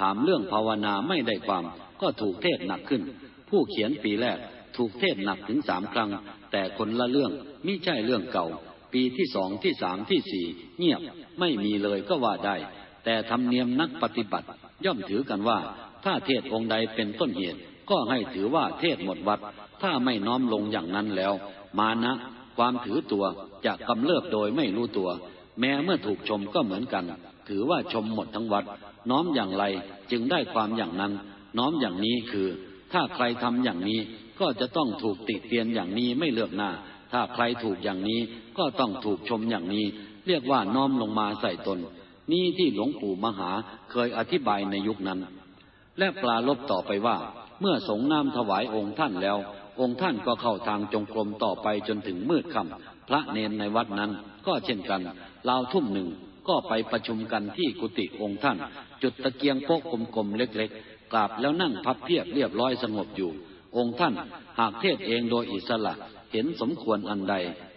ถามเรื่องภาวนาไม่ได้ความก็ถูกเทศหนักขึ้น ผู้เขียนปีแรกถูกเทศหนักถึงสามครั้ง แต่คนละเรื่องมิใช่เรื่องเก่า ปีที่สองที่สามที่สี่เงียบไม่มีเลยก็ว่าได้ แต่ธรรมเนียมนักปฏิบัติ ย่อมถือกันว่า ถ้าเทศองค์ใดเป็นต้นเหตุก็ให้ถือว่าเทศหมดวัด ถ้าไม่น้อมลงอย่างนั้นแล้ว มานะความถือตัวจะกำเริบโดยไม่รู้ตัว แม้เมื่อถูกชมก็เหมือนกัน ถือว่าชมหมดทั้งวัด น้อมอย่างไรจึงได้ความอย่างนั้น น้อมอย่างนี้คือ ถ้าใครทำอย่างนี้ก็จะต้องถูกติเตียนอย่างนี้ไม่เลือกหน้า ถ้าใครถูกอย่างนี้ก็ต้องถูกชมอย่างนี้ เรียกว่าน้อมลงมาใส่ตน นี่ที่หลวงปู่มหาเคยอธิบายในยุคนั้น และปลาลบต่อไปว่า เมื่อสงน้ำถวายองค์ท่านแล้ว องค์ท่านก็เข้าทางจงกรมต่อไปจนถึงมืดค่ำพระเนนในวัดนั้นก็เช่นกันราวทุ่มหนึ่งก็ไปประชุมกันที่กุฏิองค์ท่าน จุดตะเกียงโป๊กกลมๆเล็กๆกราบแล้วนั่งพับเพียบเรียบร้อยสงบอยู่ องค์ท่านหากเทศเองโดยอิสระเห็นสมควรอันใด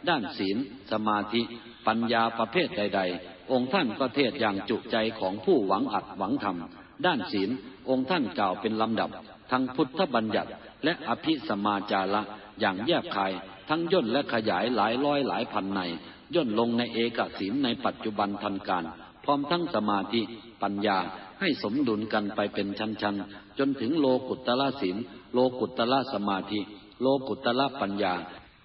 ด้านศีล สมาธิ ปัญญาประเภทใด ๆ องค์ท่านก็เทศอย่างจุใจของผู้หวังอัดหวังทำด้านศีล องค์ท่านกล่าวเป็นลำดับ ทั้งพุทธบัญญัติ และอภิสมาจาระอย่างแยบคาย ทั้งย่นและขยายหลายร้อยหลายพันใน ย่นลงในเอกศีลในปัจจุบันทันการ พร้อมทั้งสมาธิปัญญาให้สมดุลกันไปเป็นชั้นๆ จนถึงโลกุตตะศีลโลกุตตะสมาธิ โลกุตตะปัญญา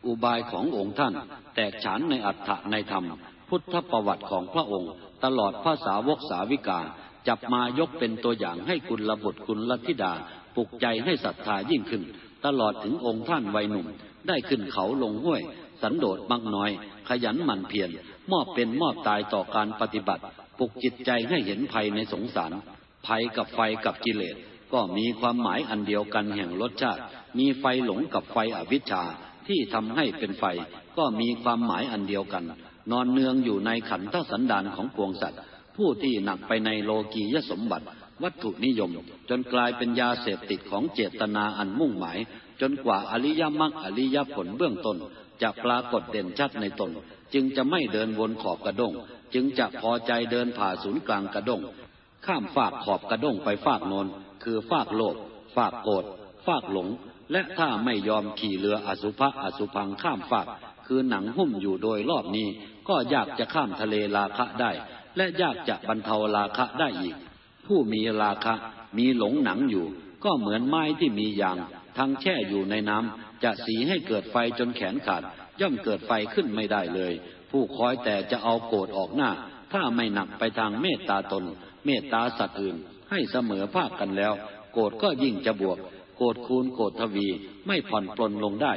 อุบายขององค์ท่าน แตกฉานในอัฏฐะในธรรม พุทธประวัติของพระองค์ ตลอดภาษาวกสาวิกา จับมายกเป็นตัวอย่างให้กุณลบุตรกุลธิดา ปลุกใจให้ศรัทธายิ่งขึ้น ตลอดถึงองค์ท่านวัยหนุ่ม ได้ขึ้นเขาลงห้วย สันโดษมักน้อย ขยันหมั่นเพียรมอบเป็นมอบตายต่อการปฏิบัติ ปลุกจิตใจให้เห็นภัยในสงสาร ภัยกับไฟกับกิเลส ก็มีความหมายอันเดียวกันแห่งรสชาติ มีไฟหลงกับไฟอวิชชาที่ทำให้เป็นไฟ ก็มีความหมายอันเดียวกัน นอนเนืองอยู่ในขันธสันดานของปวงสัตว์ ผู้ที่หนักไปในโลกียสมบัติ วัตถุนิยม จนกลายเป็นยาเสพติดของเจตนาอันมุ่งหมาย จนกว่าอริยมรรคอริยผลเบื้องต้น จะปรากฏเด่นชัดในตน จึงจะไม่เดินวนขอบกระด้ง จึงจะพอใจเดินผ่าศูนย์กลางกระด้ง ข้ามฝากขอบกระด้งไปฝากโนนคือฝากโลภฝากโกรธฝากหลง และถ้าไม่ยอมขี่เรืออสุภะอสุพังข้ามฝาก คือหนังหุ้มอยู่โดยรอบนี้ ก็ยากจะข้ามทะเลราคะได้ และยากจะบรรเทาราคะได้อีก ผู้มีราคะ มีหลงหนังอยู่ ก็เหมือนไม้ที่มียางทั้งแช่อยู่ในน้ำจะสีให้เกิดไฟจนแขนขาด ย่อมเกิดไฟขึ้นไม่ได้เลย ผู้คอยแต่จะเอาโกรธออกหน้า ถ้าไม่หนักไปทางเมตตาตน เมตตาสัตว์อื่น ให้เสมอภาคกันแล้ว โกรธก็ยิ่งจะบวก โกรธคูณโกรธทวีไม่ผ่อนปลนลงได้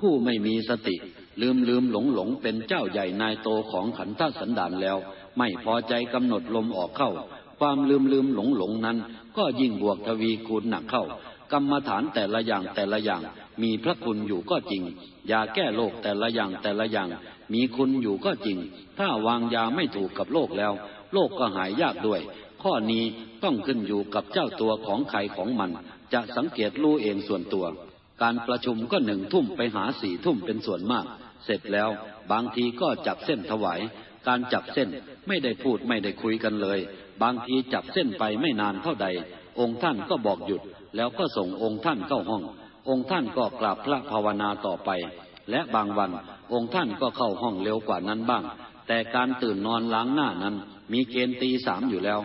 ผู้ไม่มีสติ ลืมลืมหลงหลงเป็นเจ้าใหญ่นายโตของขันธสันดานแล้ว ไม่พอใจกำหนดลมออกเข้า ความลืมลืมหลงหลงนั้น ก็ยิ่งบวกทวีคูณหนักเข้ากรรมฐานแต่ละอย่างแต่ละอย่าง มีพระคุณอยู่ก็จริงยาแก้โรคแต่ละอย่างแต่ละอย่าง มีคุณอยู่ก็จริง ถ้าวางยาไม่ถูกกับโรคแล้วโรคก็หายยากด้วย ข้อนี้ต้องขึ้นอยู่กับเจ้าตัวของใครของมัน จะสังเกตรู้เองส่วนตัว การประชุมก็หนึ่งทุ่มไปหาสี่ทุ่มเป็นส่วนมาก เสร็จแล้วบางทีก็จับเส้นถวาย การจับเส้นไม่ได้พูดไม่ได้คุยกันเลย บางทีจับเส้นไปไม่นานเท่าใด องค์ท่านก็บอกหยุด แล้วก็ส่งองค์ท่านเข้าห้อง องค์ท่านก็กราบพระภาวนาต่อไป และบางวันองค์ท่านก็เข้าห้องเร็วกว่านั้นบ้าง แต่การตื่นนอนล้างหน้านั้น มีเกณฑ์ตีสามอยู่แล้ว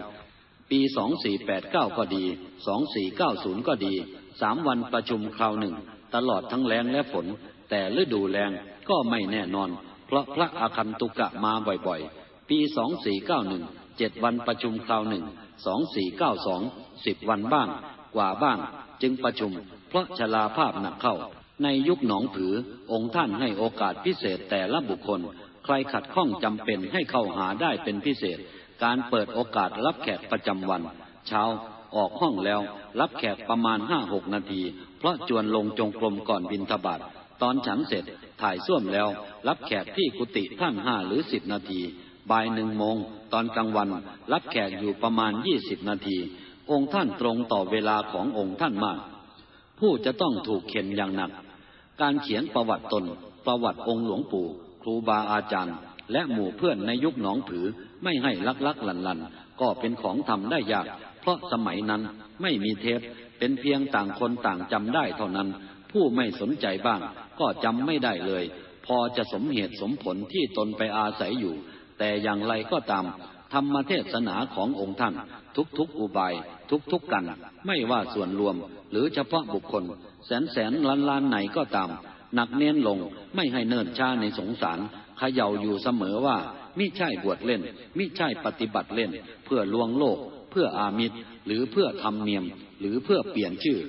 ปีสองสี่แปดเก้าก็ดีสองสี่เก้าศูนย์ก็ดีสามวันประชุมคราวหนึ่ง ตลอดทั้งแรงและฝน แต่ฤดูแรงก็ไม่แน่นอน เพราะพระอาคันตุกะมาบ่อยๆ ปีสองสี่เก้าหนึ่ง เจ็ดวันประชุมคราวหนึ่งสองสี่เก้าสองสิบวันบ้าง กว่าบ้าง จึงประชุม เพราะชลาภาพหนักเข้า ในยุคหนองผือ องค์ท่านให้โอกาสพิเศษแต่ละบุคคล ใครขัดข้องจำเป็นให้เข้าหาได้เป็นพิเศษ การเปิดโอกาสรับแขกประจำวัน เช้าออกห้องแล้ว รับแขกประมาณห้าหกนาที เพราะจวนลงจงกรมก่อนบินทบาทตอนฉันเสร็จถ่ายส้วมแล้ว รับแขกที่กุฏิท่านห้าหรือสิบนาที บ่ายหนึ่งโมง ตอนกลางวัน รับแขกอยู่ประมาณยี่สิบนาที องค์ท่านตรงต่อเวลาขององค์ท่านมาก ผู้จะต้องถูกเข็นอย่างหนัก การเขียนประวัติตน ประวัติองค์หลวงปู่ ครูบาอาจารย์ และหมู่เพื่อนในยุคหนองผือไม่ให้ลักลักหลันลันก็เป็นของทำได้ยาก เพราะสมัยนั้นไม่มีเทป เป็นเพียงต่างคนต่างจำได้เท่านั้น ผู้ไม่สนใจบ้าง ก็จำไม่ได้เลย พอจะสมเหตุสมผลที่ตนไปอาศัยอยู่ แต่อย่างไรก็ตาม ธรรมเทศนาขององค์ท่าน ทุกๆอุบาย ทุกๆกัน ไม่ว่าส่วนรวม หรือเฉพาะบุคคล แสนแสนล้านล้านไหนก็ตาม หนักเน้นลงไม่ให้เนิ่นช้าในสงสารเขย่าอยู่เสมอว่ามิใช่บวชเล่น มิใช่ปฏิบัติเล่น เพื่อลวงโลก เพื่ออามิตร หรือเพื่อทำเนียม หรือเพื่อเปลี่ยนชื่อ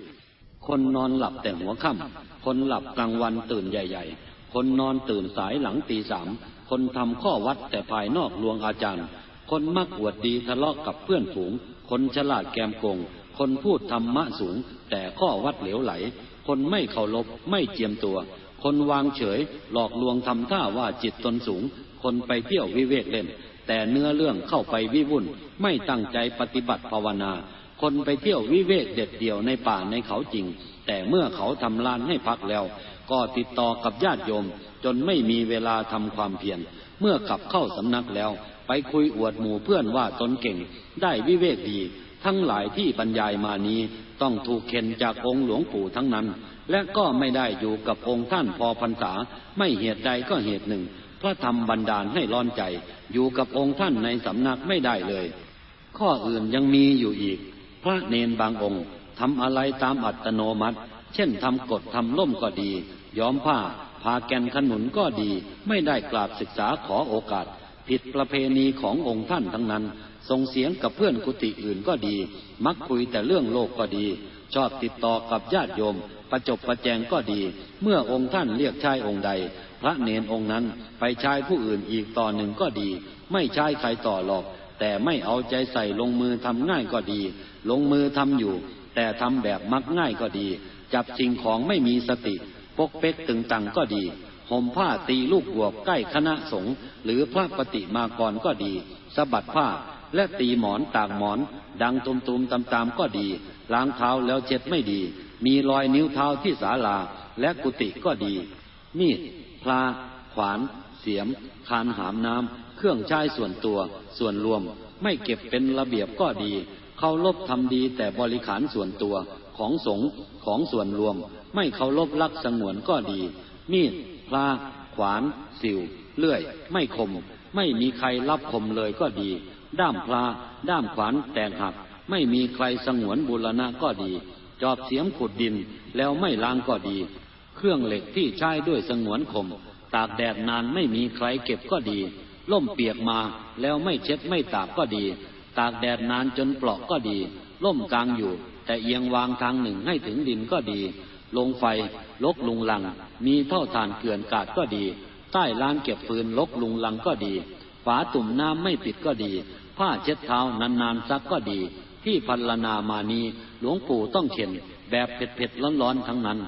คนนอนหลับแต่หัวค่ำคนหลับกลางวันตื่นใหญ่ ๆ คนนอนตื่นสายหลังตีสาม คนทำข้อวัดแต่ภายนอกลวงอาจารย์ คนมักอวดดีทะเลาะกับเพื่อนฝูง คนฉลาดแกมโกง คนพูดธรรมะสูง แต่ข้อวัดเหลวไหลคคนไม่เคารพไม่เจียมตัว คนวางเฉย หลอกลวงทำท่าว่าจิตตนสูง คนไปเที่ยววิเวกเล่น แต่เนื้อเรื่องเข้าไปวิวุ่น ไม่ตั้งใจปฏิบัติภาวนา คนไปเที่ยววิเวกเด็ดเดี่ยวในป่าในเขาจริง แต่เมื่อเขาทำลานให้พักแล้ว ก็ติดต่อกับญาติโยม จนไม่มีเวลาทำความเพียรเมื่อกลับเข้าสำนักแล้ว ไปคุยอวดหมู่เพื่อนว่าตนเก่ง ได้วิเวกดี ทั้งหลายที่บรรยายมานี้ต้องถูกเข็นจากองค์หลวงปู่ทั้งนั้น และก็ไม่ได้อยู่กับองค์ท่านพอพรรษา ไม่เหตุใดก็เหตุหนึ่ง พระธรรมบันดาลให้ร้อนใจ อยู่กับองค์ท่านในสำนักไม่ได้เลย ข้ออื่นยังมีอยู่อีก พระเนนบางองค์ทำอะไรตามอัตโนมัติ เช่นทำกฎทำล่มก็ดี ย้อมผ้าพาแกนขนุนก็ดี ไม่ได้กราบศึกษาขอโอกาส ผิดประเพณีขององค์ท่านทั้งนั้นส่งเสียงกับเพื่อนกุฏิอื่นก็ดี มักคุยแต่เรื่องโลกก็ดี ชอบติดต่อกับญาติโยม ประจบประแจงก็ดี เมื่อองค์ท่านเรียกชายองค์ใด พระเนนองค์นั้นไปชายผู้อื่นอีกต่อหนึ่งก็ดี ไม่ใช่ใครต่อหรอก แต่ไม่เอาใจใส่ลงมือทำง่ายก็ดี ลงมือทำอยู่ แต่ทำแบบมักง่ายก็ดี จับสิ่งของไม่มีสติ ปกเป๊กตึงตังก็ดีห่มผ้าตีลูกบวบใกล้คณะสงฆ์หรือพระปฏิมากรก็ดีสะบัดผ้าและตีหมอนตากหมอน ดังตุมตุมตามตามก็ดี ล้างเท้าแล้วเช็ดไม่ดี มีรอยนิ้วเท้าที่ศาลาและกุฏิก็ดี มีดพลา ขวาน เสียม คานหามน้ำ เครื่องใช้ส่วนตัว ส่วนรวม ไม่เก็บเป็นระเบียบก็ดีเคารพทำดีแต่บริขารส่วนตัวของสงฆ์ของส่วนรวม ไม่เคารพลักสงวนก็ดี มีดพลาขวาน สิวเลื่อย ไม่คม ไม่มีใครรับคมเลยก็ดี ด้ามพลา ด้ามขวานแตกหัก ไม่มีใครสงวนบุรณะก็ดี จอบเสียมขุดดินแล้วไม่ล้างก็ดี เครื่องเหล็กที่ใช้ด้วยสงวนคม ตากแดดนานไม่มีใครเก็บก็ดี ล่มเปียกมาแล้วไม่เช็ดไม่ตากก็ดี ตากแดดนานจนเปลาะก็ดี ล่มกลางอยู่ แต่เอียงวางทางหนึ่งให้ถึงดินก็ดี ลงไฟลกลุงลัง มีเท่าฐานเกลื่อนกาดก็ดี ใต้ลานเก็บฟืนลกลุงลังก็ดี ฝาตุ่มน้ำไม่ปิดก็ดี ผ้าเช็ดเท้านานๆซักก็ดี ที่พันลนามานี้หลวงปู่ต้องเข็นแบบเผ็ดๆร้อนๆทั้งนั้น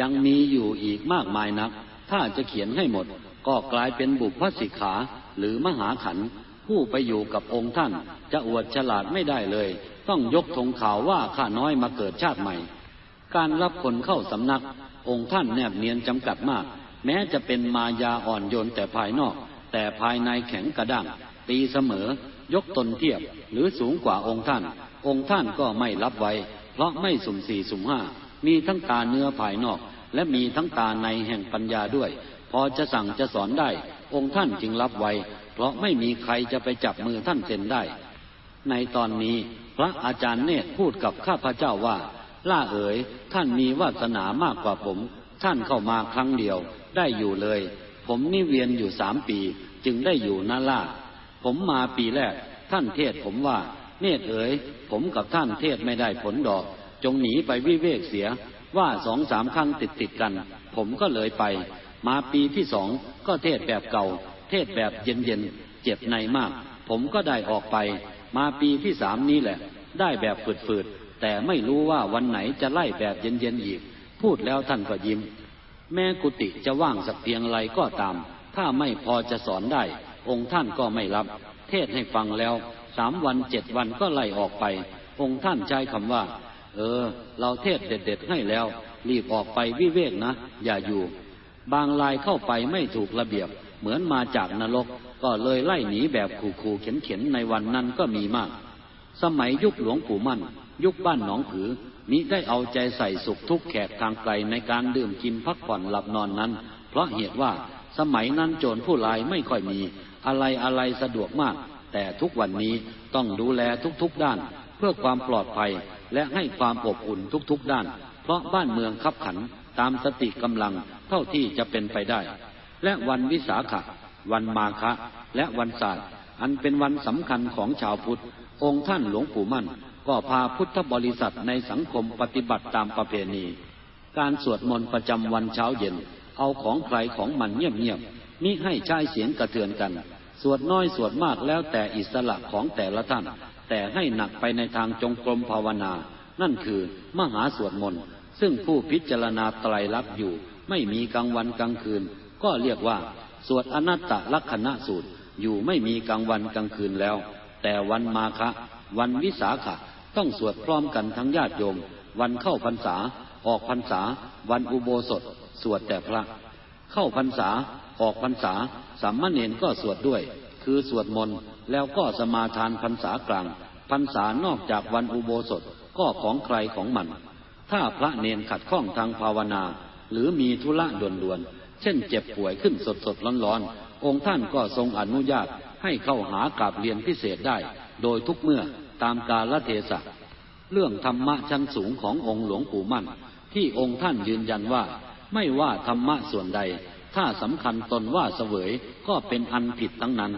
ยังมีอยู่อีกมากมายนัก ถ้าจะเขียนให้หมด ก็กลายเป็นบุพสิกขาหรือมหาขันผู้ไปอยู่กับองค์ท่าน จะอวดฉลาดไม่ได้เลย ต้องยกธงขาวว่าข้าน้อยมาเกิดชาติใหม่ การรับคนเข้าสำนัก องค์ท่านแนบเนียนจำกัดมาก แม้จะเป็นมายาอ่อนโยนแต่ภายนอก แต่ภายในแข็งกระด้างตีเสมอยกตนเทียบหรือสูงกว่าองค์ท่าน องค์ท่านก็ไม่รับไว้ เพราะไม่สุ่มสี่สุ่มห้ามีทั้งตาเนื้อภายนอก และมีทั้งตาในแห่งปัญญาด้วย พอจะสั่งจะสอนได้ องค์ท่านจึงรับไว้ เพราะไม่มีใครจะไปจับมือท่านเซ็นได้ ในตอนนี้พระอาจารย์เนตรพูดกับข้าพเจ้าว่า ล่าเอ๋ยท่านมีวาสนามากกว่าผม ท่านเข้ามาครั้งเดียว ได้อยู่เลย ผมนี่เวียนอยู่สามปี จึงได้อยู่นาล่า ผมมาปีแรก ท่านเทศผมว่า เนตเอ๋ยผมกับท่านเทศไม่ได้ผลดอก จงหนีไปวิเวกเสีย ว่าสองสามครั้งติดติดกัน ผมก็เลยไป มาปีที่สองก็เทศแบบเก่า เทศแบบเย็นเย็นเจ็บในมาก ผมก็ได้ออกไป มาปีที่สามนี้แหละ ได้แบบฝืดๆ แต่ไม่รู้ว่าวันไหนจะไล่แบบเย็นๆอีก พูดแล้วท่านก็ยิ้ม แม้กุฏิจะว่างสักเพียงไรก็ตาม ถ้าไม่พอจะสอนได้ องค์ท่านก็ไม่รับ เทศให้ฟังแล้ว สามวันเจ็ดวันก็ไล่ออกไป องค์ท่านใช้คำว่า เออ เราเทศเด็ดๆให้แล้ว รีบออกไปวิเวกนะ อย่าอยู่ บางรายเข้าไปไม่ถูกระเบียบ เหมือนมาจากนรก ก็เลยไล่หนีแบบขู่ๆเข็นๆในวันนั้นก็มีมาก สมัยยุคหลวงปู่มั่น ยุคบ้านหนองผือมิได้เอาใจใส่สุขทุกแขกทางไกลในการดื่มกินพักผ่อนหลับนอนนั้น เพราะเหตุว่าสมัยนั้นโจรผู้ลายไม่ค่อยมี อะไรอะไรสะดวกมาก แต่ทุกวันนี้ต้องดูแลทุกๆด้าน เพื่อความปลอดภัยและให้ความอบอุ่นทุกๆด้าน เพราะบ้านเมืองขับขันตามสติกำลังเท่าที่จะเป็นไปได้ และวันวิสาขะ วันมาฆะและวันศาสตร์อันเป็นวันสำคัญของชาวพุทธ องค์ท่านหลวงปู่มั่น ก็พาพุทธบริษัทในสังคมปฏิบัติตามประเพณี การสวดมนต์ประจำวันเช้าเย็น เอาของใครของมันเงียบๆมิให้ใช้เสียงกระเทือนกัน สวดน้อยสวดมากแล้วแต่อิสระของแต่ละท่าน แต่ให้หนักไปในทางจงกรมภาวนา นั่นคือมหาสวดมนต์ซึ่งผู้พิจารณาไตรลักษณ์อยู่ ไม่มีกลางวันกลางคืน ก็เรียกว่า สวดอนัตตลักษณะสูตรอยู่ไม่มีกลางวันกลางคืนแล้ว แต่วันมาคะ วันวิสาขะ ต้องสวดพร้อมกันทั้งญาติโยม วันเข้าพรรษา ออกพรรษา วันอุโบสถ สวดแต่พระ เข้าพรรษา ออกพรรษาสามเณรก็สวดด้วย คือสวดมนต์แล้วก็สมาทานพรรษากลางพรรษานอกจากวันอุโบสถก็ของใครของมัน ถ้าพระเนนขัดข้องทางภาวนา หรือมีธุระด่วนๆ เช่นเจ็บป่วยขึ้นสดสดร้อนๆ องค์ท่านก็ทรงอนุญาตให้เข้าหากาบเรียนพิเศษได้ โดยทุกเมื่อ ตามกาลเทศะเรื่องธรรมะชั้นสูงขององค์หลวงปู่มั่น ที่องค์ท่านยืนยันว่า ไม่ว่าธรรมะส่วนใด ถ้าสำคัญตนว่าเสวยก็เป็นอันผิดทั้งนั้น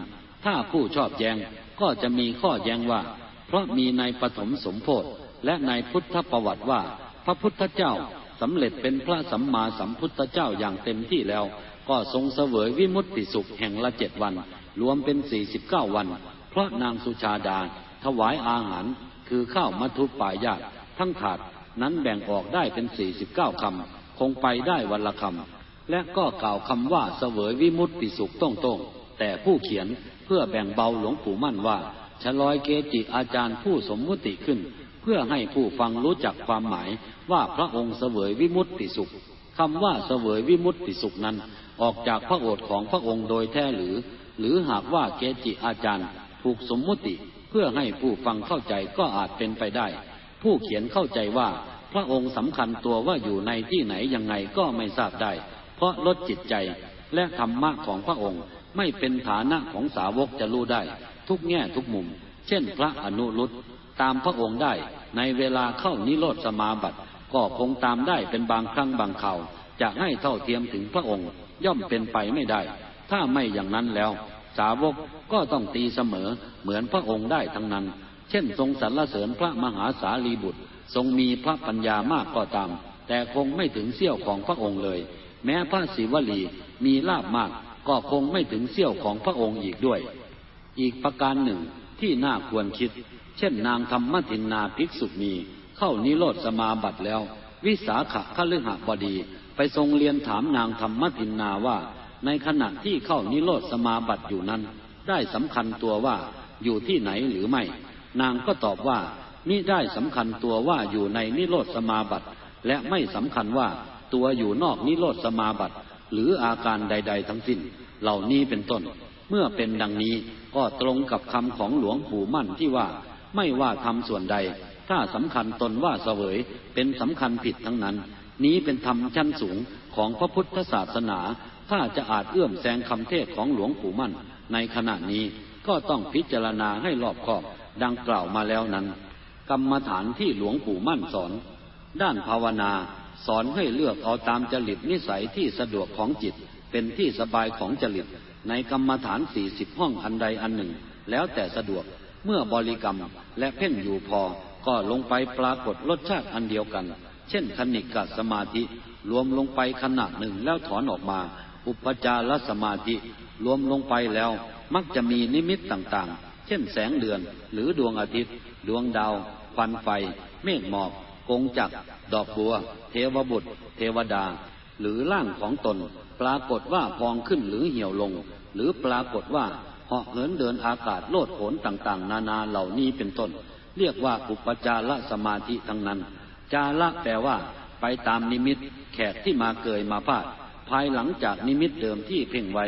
ถ้าผู้ชอบแย้งก็จะมีข้อแย้งว่า เพราะมีในปฐมสมโพธิและในพุทธประวัติว่า พระพุทธเจ้าสำเร็จเป็นพระสัมมาสัมพุทธเจ้าอย่างเต็มที่แล้ว ก็ทรงเสวยวิมุตติสุขแห่งละเจ็ดวัน รวมเป็นสี่สิบเก้าวัน เพราะนางสุชาดา ถวายอาหารคือข้าวมัทุปายาตทั้งถาดนั้นแบ่งออกได้เป็นสี่สิบเก้าคำ คงไปได้วันละคำ และก็กล่าวคำว่าเสวยวิมุตติสุขต้องตงแต่ผู้เขียนเพื่อแบ่งเบาหลวงปู่มั่นว่าชลอยเกจิอาจารย์ผู้สมมุติขึ้น เพื่อให้ผู้ฟังรู้จักความหมายว่าพระองค์เสวยวิมุตติสุขคำว่าเสวยวิมุตติสุขนั้น ออกจากพระโอษฐ์ของพระองค์โดยแท้หรือ หรือหากว่าเกจิอาจารย์ผูกสมมุติ พื่อให้ผู้ฟังเข้าใจก็อาจเป็นไปได้ ผู้เขียนเข้าใจว่าพระองค์สำคัญตัวว่าอยู่ในที่ไหนยังไงก็ไม่ทราบได้ เพราะลดจิตใจและธรรมะของพระองค์ไม่เป็นฐานะของสาวกจะรู้ได้ ทุกแง่ทุกมุม เช่นพระอนุรุตตามพระองค์ได้ ในเวลาเข้านิโรธสมาบัติ ก็คงตามได้เป็นบางครั้งบางคราวจะให้เท่าเทียมถึงพระองค์ย่อมเป็นไปไม่ได้ ถ้าไม่อย่างนั้นแล้ว สาวกก็ต้องตีเสมอเหมือนพระองค์ได้ทั้งนั้น เช่นทรงสรรเสริญพระมหาสารีบุตร ทรงมีพระปัญญามากก็ตาม แต่คงไม่ถึงเสี้ยวของพระองค์เลย แม้พระศิวลีมีลาบมากก็คงไม่ถึงเสี้ยวของพระองค์อีกด้วย อีกประการหนึ่งที่น่าควรคิด เช่นนางธรรมทินนาภิกษุณีเข้านิโรธสมาบัติแล้ว วิสาขะขลึหบดี ไปทรงเรียนถามนางธรรมทินนาว่า ในขณะที่เข้านิโรธสมาบัติอยู่นั้น ได้สำคัญตัวว่าอยู่ที่ไหนหรือไม่ นางก็ตอบว่ามิได้สำคัญตัวว่าอยู่ในนิโรธสมาบัติ และไม่สำคัญว่าตัวอยู่นอกนิโรธสมาบัติหรืออาการใด ๆ ทั้งสิ้น เหล่านี้เป็นต้น เมื่อเป็นดังนี้ก็ตรงกับคำของหลวงปู่มั่นที่ว่า ไม่ว่าทำส่วนใด ถ้าสำคัญตนว่าเสวยเป็นสำคัญผิดทั้งนั้น นี้เป็นธรรมชั้นสูงของพระพุทธศาสนา ถ้าจะอาจเอื้อมแซงคำเทศของหลวงปู่มั่น ในขณะนี้ก็ต้องพิจารณาให้รอบคอบดังกล่าวมาแล้วนั้น กรรมฐานที่หลวงปู่มั่นสอน ด้านภาวนาสอนให้เลือกเอาตามจริตนิสัยที่สะดวกของจิต เป็นที่สบายของจริต ในกรรมฐานสี่สิบห้องอันใดอันหนึ่ง แล้วแต่สะดวกเมื่อบริกรรมและเพ่งอยู่พอก็ลงไปปรากฏรสชาติอันเดียวกัน เช่นคณิกะสมาธิ รวมลงไปขนาดหนึ่งแล้วถอนออกมา อุปจารสมาธิรวมลงไปแล้ว มักจะมีนิมิตต่างๆ เช่นแสงเดือน หรือดวงอาทิตย์ ดวงดาวควันไฟ เมฆหมอก กงจักร ดอกบัว เทวบุตร เทวดา หรือร่างของตน ปรากฏว่าพองขึ้นหรือเหี่ยวลง หรือปรากฏว่าเหาะเหินเดินอากาศโลดโผนต่างๆ นานาเหล่านี้เป็นต้น เรียกว่าอุปจารสมาธิทั้งนั้น จาระแปลว่า ไปตามนิมิตแขกที่มาเกยมาพาด ภายหลังจากนิมิตเดิมที่เพ่งไว้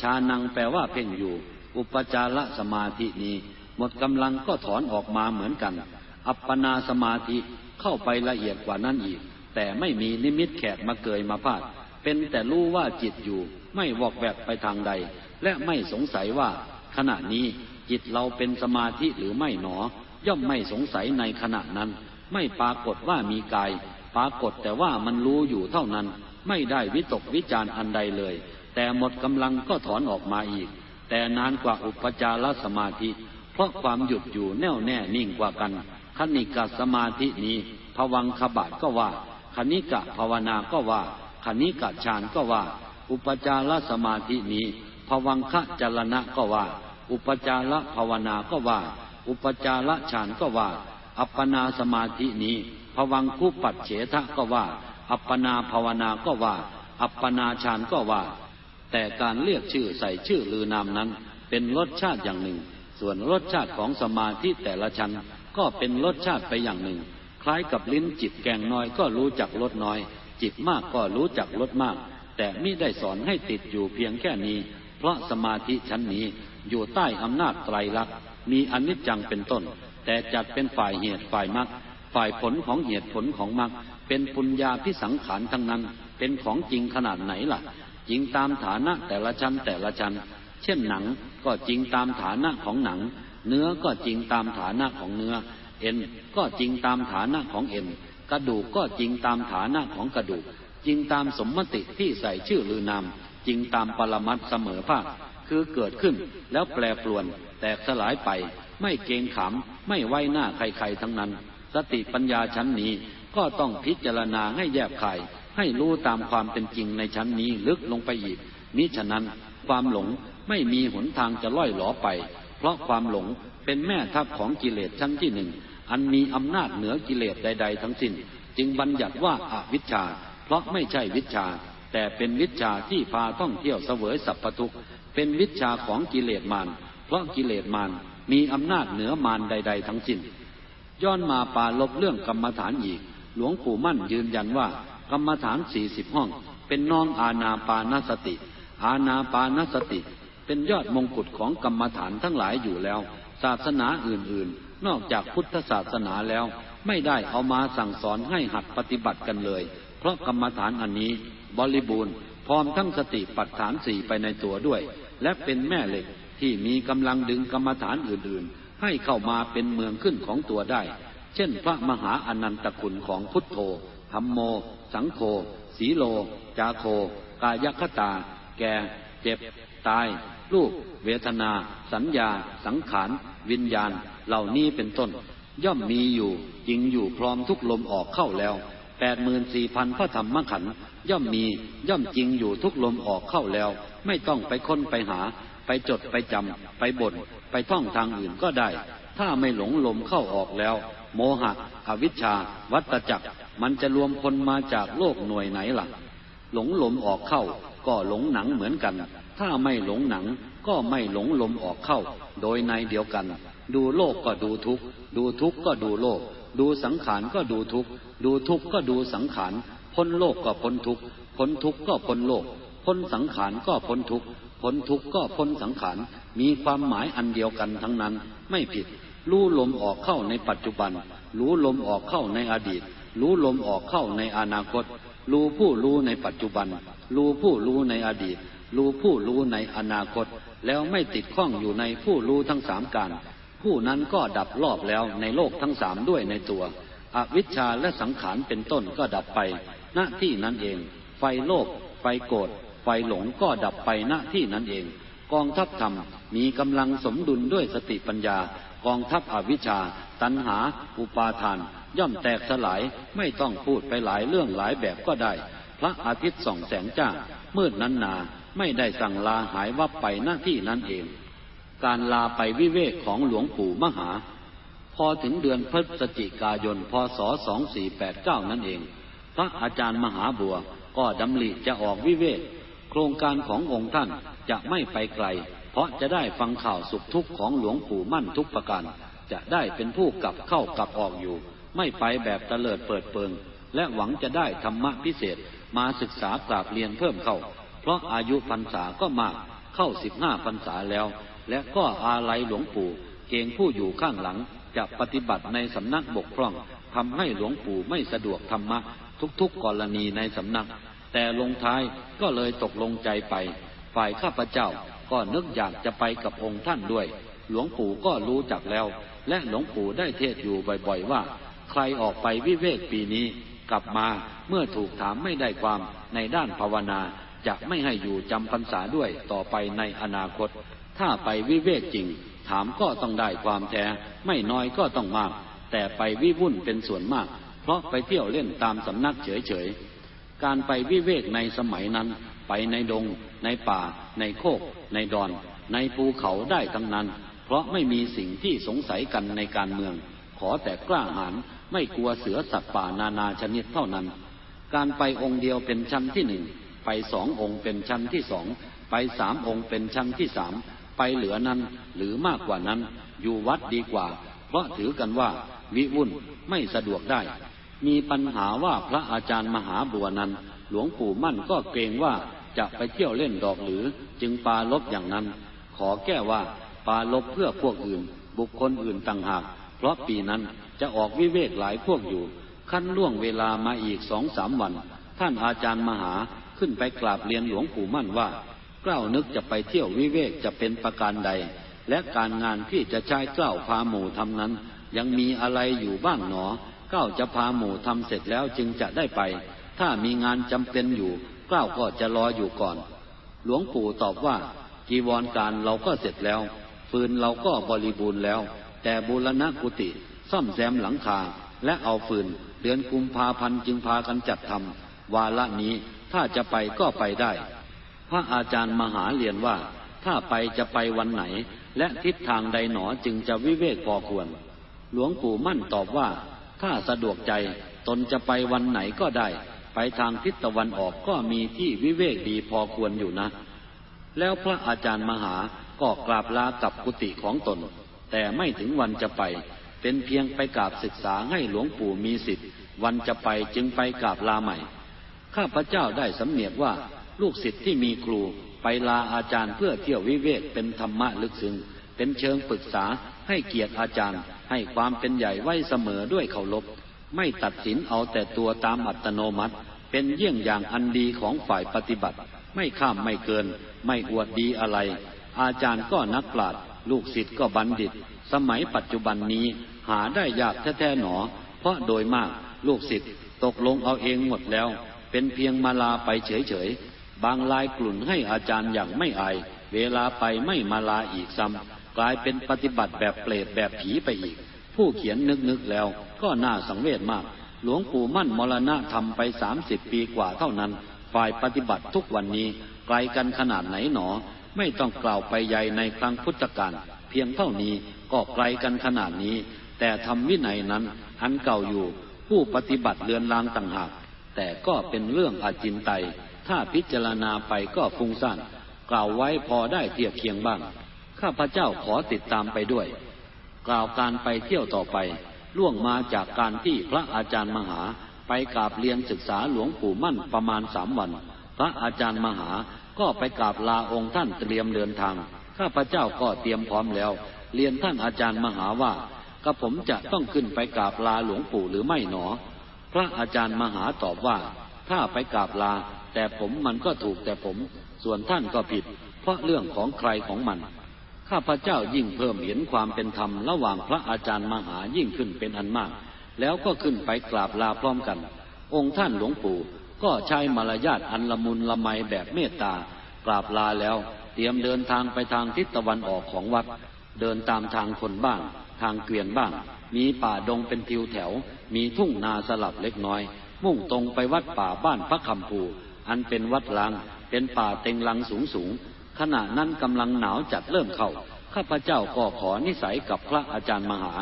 ชานังแปลว่าเพ่งอยู่ อุปจารสมาธินี้ หมดกำลังก็ถอนออกมาเหมือนกัน อัปปนาสมาธิเข้าไปละเอียดกว่านั้นอีก แต่ไม่มีนิมิตแขกมาเกยมาพาด เป็นแต่รู้ว่าจิตอยู่ ไม่วอกแวกไปทางใด และไม่สงสัยว่า ขณะนี้จิตเราเป็นสมาธิหรือไม่หนอ ย่อมไม่สงสัยในขณะนั้น ไม่ปรากฏว่ามีกาย ปรากฏแต่ว่ามันรู้อยู่เท่านั้น ไม่ได้วิตกวิจารอันใดเลย แต่หมดกำลังก็ถอนออกมาอีก แต่นานกว่าอุปจารสมาธิ เพราะความหยุดอยู่แน่วแน่นิ่งกว่ากันคณิกาสมาธินี้ภวังขบาทก็ว่าคณิกะภาวนาก็ว่าคณิกะฌานก็ว่า อุปจารสมาธินี้ภวังคะจรณะก็ว่า อุปจารภาวนาก็ว่า อุปจารฌานก็ว่า อัปปนาสมาธินี้ภวังคุปัจเฉทะก็ว่า อัปปนาภาวนาก็ว่า อัปปนาฌานก็ว่า แต่การเรียกชื่อใส่ชื่อลือนามนั้น เป็นรสชาติอย่างหนึ่ง ส่วนรสชาติของสมาธิแต่ละชั้นก็เป็นรสชาติไปอย่างหนึ่ง คล้ายกับลิ้นจิตแกงน้อยก็รู้จักลดน้อย จิตมากก็รู้จักลดมาก แต่ไม่ได้สอนให้ติดอยู่เพียงแค่นี้ เพราะสมาธิชั้นนี้อยู่ใต้อำนาจไตรลักษณ์มีอนิจจังเป็นต้น แต่จัดเป็นฝ่ายเหตุฝ่ายมรรคฝ่ายผลของเหตุผลของมรรค เป็นปุญญาพิสังขารทั้งนั้น เป็นของจริงขนาดไหนล่ะ จริงตามฐานะแต่ละชั้นแต่ละชั้น เช่นหนังก็จริงตามฐานะของหนัง เนื้อก็จริงตามฐานะของเนื้อ เอ็นก็จริงตามฐานะของเอ็น กระดูกก็จริงตามฐานะของกระดูก จริงตามสมมติที่ใส่ชื่อหรือนาม จริงตามปรมัตเสมอภาค คือเกิดขึ้นแล้วแปรปรวน แตกสลายไป ไม่เกงขาม ไม่ไว้หน้าใครๆทั้งนั้น สติปัญญาชั้นนี้ ก็ต้องพิจารณาให้แยบคายให้รู้ตามความเป็นจริงในชั้นนี้ลึกลงไปอีกมิฉะนั้นความหลงไม่มีหนทางจะล่อยหลอไป เพราะความหลงเป็นแม่ทัพของกิเลสชั้นที่หนึ่งอันมีอำนาจเหนือกิเลสใด ๆ ทั้งสิ้น จึงบัญญัติว่าอาวิชชา เพราะไม่ใช่วิชา แต่เป็นวิชาที่พาท่องเที่ยวเสวยสัพพทุกข์เป็นวิชาของกิเลสมารเพราะกิเลสมารมีอำนาจเหนือมารใด ๆ ทั้งสิ้นย้อนมาปาลบเรื่องกรรมฐานอีก หลวงปู่มั่นยืนยันว่า กรรมฐานสี่สิบห้อง เป็นน้องอาณาปานสติ อาณาปานสติ เป็นยอดมงกุฎของกรรมฐานทั้งหลายอยู่แล้ว ศาสนาอื่นๆ นอกจากพุทธศาสนาแล้ว ไม่ได้เอามาสั่งสอนให้หัดปฏิบัติกันเลย เพราะกรรมฐานอันนี้บริบูรณ์พร้อมทั้งสติปัฏฐานสี่ไปในตัวด้วย และเป็นแม่เหล็กที่มีกำลังดึงกรรมฐานอื่นๆ ให้เข้ามาเป็นเมืองขึ้นของตัวได้ เช่น พระมหาอนันตคุณของพุทโธธรรมโม สังโฆสีโล จาโค กายคตา แก่ เจ็บ ตาย รูป เวทนา สัญญา สังขาร วิญญาณ เหล่านี้เป็นต้น ย่อมมีอยู่จริงอยู่พร้อมทุกลมออกเข้าแล้วแปดหมื่นสี่พันพระธรรมขันธ์ย่อมมีย่อมจริงอยู่ทุกลมออกเข้าแล้ว ไม่ต้องไปค้นไปหา ไปจดไปจำไปบ่น ไปท่องทางอื่นก็ได้ ถ้าไม่หลงลมเข้าออกแล้ว โมหะ อวิชชา วัตจักร มันจะรวมคนมาจากโลกหน่วยไหนล่ะ หลงลมออกเข้า ก็หลงหนังเหมือนกัน ถ้าไม่หลงหนัง ก็ไม่หลงลมออกเข้า โดยในเดียวกัน ดูโลกก็ดูทุกดูทุกก็ดูโลก ดูสังขารก็ดูทุกดูทุกก็ดูสังขารพ้นโลกก็พ้นทุกพ้นทุกก็พ้นโลก พ้นสังขารก็พ้นทุกพ้นทุกก็พ้นสังขาร มีความหมายอันเดียวกันทั้งนั้น ไม่ผิด รู้ลมออกเข้าในปัจจุบัน รู้ลมออกเข้าในอดีต รู้ลมออกเข้าในอนาคต รู้ผู้รู้ในปัจจุบัน รู้ผู้รู้ในอดีต รู้ผู้รู้ในอนาคต แล้วไม่ติดข้องอยู่ในผู้รู้ทั้งสามการ ผู้นั้นก็ดับรอบแล้วในโลกทั้งสามด้วยในตัว อวิชชาและสังขารเป็นต้นก็ดับไป ณที่นั้นเอง ไฟโลภไฟโกรธไฟหลงก็ดับไปณที่นั้นเอง กองทัพธรรมมีกำลังสมดุลด้วยสติปัญญา กองทัพอวิชชา ตัณหา อุปาทาน ย่อมแตกสลายไม่ต้องพูดไปหลายเรื่องหลายแบบก็ได้ พระอาทิตย์ส่องแสงจ้ามืดนั้นนาไม่ได้สั่งลาหายวับไปหน้าที่นั้นเอง การลาไปวิเวกของหลวงปู่มหา พอถึงเดือนพฤศจิกายนพศ 2489 นั่นเอง พระอาจารย์มหาบัวก็ดำริจะออกวิเวกโครงการขององค์ท่านจะไม่ไปไกล เพราะจะได้ฟังข่าวสุขทุกข์ของหลวงปู่มั่นทุกประการ จะได้เป็นผู้กลับเข้ากลับออกอยู่ ไม่ไปแบบเตลิดเปิดเปิง และหวังจะได้ธรรมะพิเศษมาศึกษากราบเรียนเพิ่มเข้า เพราะอายุพรรษาก็มากเข้าสิบห้าพรรษาแล้ว และก็อาลัยหลวงปู่เกงผู้อยู่ข้างหลัง จะปฏิบัติในสำนักบกพร่องทำให้หลวงปู่ไม่สะดวกธรรมะทุกๆกรณีในสำนัก แต่ลงท้ายก็เลยตกลงใจไป ฝ่ายข้าพเจ้า ก็นึกอยากจะไปกับองค์ท่านด้วย หลวงปู่ก็รู้จักแล้ว และหลวงปู่ได้เทศอยู่บ่อยๆว่า ใครออกไปวิเวกปีนี้ กลับมาเมื่อถูกถามไม่ได้ความในด้านภาวนา จะไม่ให้อยู่จำพรรษาด้วยต่อไปในอนาคต ถ้าไปวิเวกจริง ถามก็ต้องได้ความแท้ ไม่น้อยก็ต้องมาก แต่ไปวิวุ่นเป็นส่วนมาก เพราะไปเที่ยวเล่นตามสำนักเฉยๆการไปวิเวกในสมัยนั้น ไปในดง ในป่า ในโคก ในดอน ในภูเขาได้ทั้งนั้น เพราะไม่มีสิ่งที่สงสัยกันในการเมือง ขอแต่กล้าหาญไม่กลัวเสือสัตว์ป่านานาชนิดเท่านั้น การไปองค์เดียวเป็นชั้นที่หนึ่ง ไปสององค์เป็นชั้นที่สอง ไปสามองค์เป็นชั้นที่สาม ไปเหลือนั้นหรือมากกว่านั้น อยู่วัดดีกว่า เพราะถือกันว่า วิวุ่นไม่สะดวกได้ มีปัญหาว่าพระอาจารย์มหาบัวนั้น หลวงปู่มั่นก็เกรงว่า จะไปเที่ยวเล่นดอกหรือ จึงปาลบอย่างนั้น ขอแก้ว่าปาลบเพื่อพวกอื่น บุคคลอื่นต่างหาก เพราะปีนั้นจะออกวิเวกหลายพวกอยู่ ขั้นล่วงเวลามาอีกสองสามวัน ท่านอาจารย์มหาขึ้นไปกราบเรียนหลวงปู่มั่นว่า เกล้านึกจะไปเที่ยววิเวกจะเป็นประการใด และการงานที่จะใช้เกล้าพาหมู่ทำนั้น ยังมีอะไรอยู่บ้างหนอเกล้าจะพาหมู่ทำเสร็จแล้วจึงจะได้ไป ถ้ามีงานจำเป็นอยู่ กล้าก็จะรออยู่ก่อน หลวงปู่ตอบว่าจีวรการเราก็เสร็จแล้ว ฟืนเราก็บริบูรณ์แล้ว แต่บูรณะกุฏิซ่อมแซมหลังคา และเอาฟืน เดือนกุมภาพันธ์จึงพากันจัดทำวาระนี้ถ้าจะไปก็ไปได้ พระอาจารย์มหาเรียนว่า ถ้าไปจะไปวันไหน และทิศทางใดหนอจึงจะวิเวกพอควร หลวงปู่มั่นตอบว่า ถ้าสะดวกใจตนจะไปวันไหนก็ได้ ไปทางทิศตะวันออกก็มีที่วิเวกดีพอควรอยู่นะ แล้วพระอาจารย์มหาก็กราบลากับกุฏิของตน แต่ไม่ถึงวันจะไป เป็นเพียงไปกราบศึกษาให้หลวงปู่มีสิทธิ์ วันจะไปจึงไปกราบลาใหม่ ข้าพเจ้าได้สำเนียกว่าลูกศิษย์ที่มีครูไปลาอาจารย์เพื่อเที่ยววิเวกเป็นธรรมะลึกซึ้งเป็นเชิงปรึกษาให้เกียรติอาจารย์ ให้ความเป็นใหญ่ไว้เสมอด้วยเคารพ ไม่ตัดสินเอาแต่ตัวตามอัตโนมัติ เป็นเยี่ยงอย่างอันดีของฝ่ายปฏิบัติ ไม่ข้ามไม่เกิน ไม่อวดดีอะไร อาจารย์ก็นักปราชญ์ลูกศิษย์ก็บัณฑิต สมัยปัจจุบันนี้หาได้ยากแท้ๆหนอ เพราะโดยมากลูกศิษย์ตกลงเอาเองหมดแล้ว เป็นเพียงมาลาไปเฉยๆ บางลายกลุ่นให้อาจารย์อย่างไม่อาย เวลาไปไม่มาลาอีกซ้ำกลายเป็นปฏิบัติแบบเปรตแบบผีไปอีก ผู้เขียนนึกๆแล้ว ก็น่าสังเวชมาก หลวงปู่มั่นมรณะทำไปสามสิบปีกว่าเท่านั้น ฝ่ายปฏิบัติทุกวันนี้ไกลกันขนาดไหนหนอ ไม่ต้องกล่าวไปใหญ่ในครั้งพุทธกาลเพียงเท่านี้ก็ไกลกันขนาดนี้ แต่ทำวินัยนั้นอันเก่าอยู่ ผู้ปฏิบัติเลือนลางต่างหาก แต่ก็เป็นเรื่องอาจินไตถ้าพิจารณาไปก็ฟุ้งซ่านกล่าวไว้พอได้เทียบเคียงบ้าง ข้าพเจ้าขอติดตามไปด้วย กล่าวการไปเที่ยวต่อไป ล่วงมาจากการที่พระอาจารย์มหา ไปกราบเรียนศึกษาหลวงปู่มั่นประมาณสามวัน พระอาจารย์มหาก็ไปกราบลาองค์ท่านเตรียมเดินทาง ข้าพเจ้าก็เตรียมพร้อมแล้ว เรียนท่านอาจารย์มหาว่ากระผมจะต้องขึ้นไปกราบลาหลวงปู่หรือไม่หนอ พระอาจารย์มหาตอบว่า ถ้าไปกราบลา แต่ผมมันก็ถูกแต่ผม ส่วนท่านก็ผิด เพราะเรื่องของใครของมัน ข้าพเจ้ายิ่งเพิ่มเห็นความเป็นธรรมระหว่างพระอาจารย์มหายิ่งขึ้นเป็นอันมาก แล้วก็ขึ้นไปกราบลาพร้อมกัน องค์ท่านหลวงปู่ก็ใช้มารยาทอันละมุนละไมแบบเมตตากราบลาแล้ว เตรียมเดินทางไปทางทิศตะวันออกของวัด เดินตามทางคนบ้างทางเกวียนบ้าง มีป่าดงเป็นทิวแถว มีทุ่งนาสลับเล็กน้อย มุ่งตรงไปวัดป่าบ้านพระคำภูอันเป็นวัดลางเป็นป่าเต็งลังสูงสูง ขณะนั้นกำลังหนาวจัดเริ่มเข้า ข้าพเจ้าก็ขอนิสัยกับพระอาจารย์มหา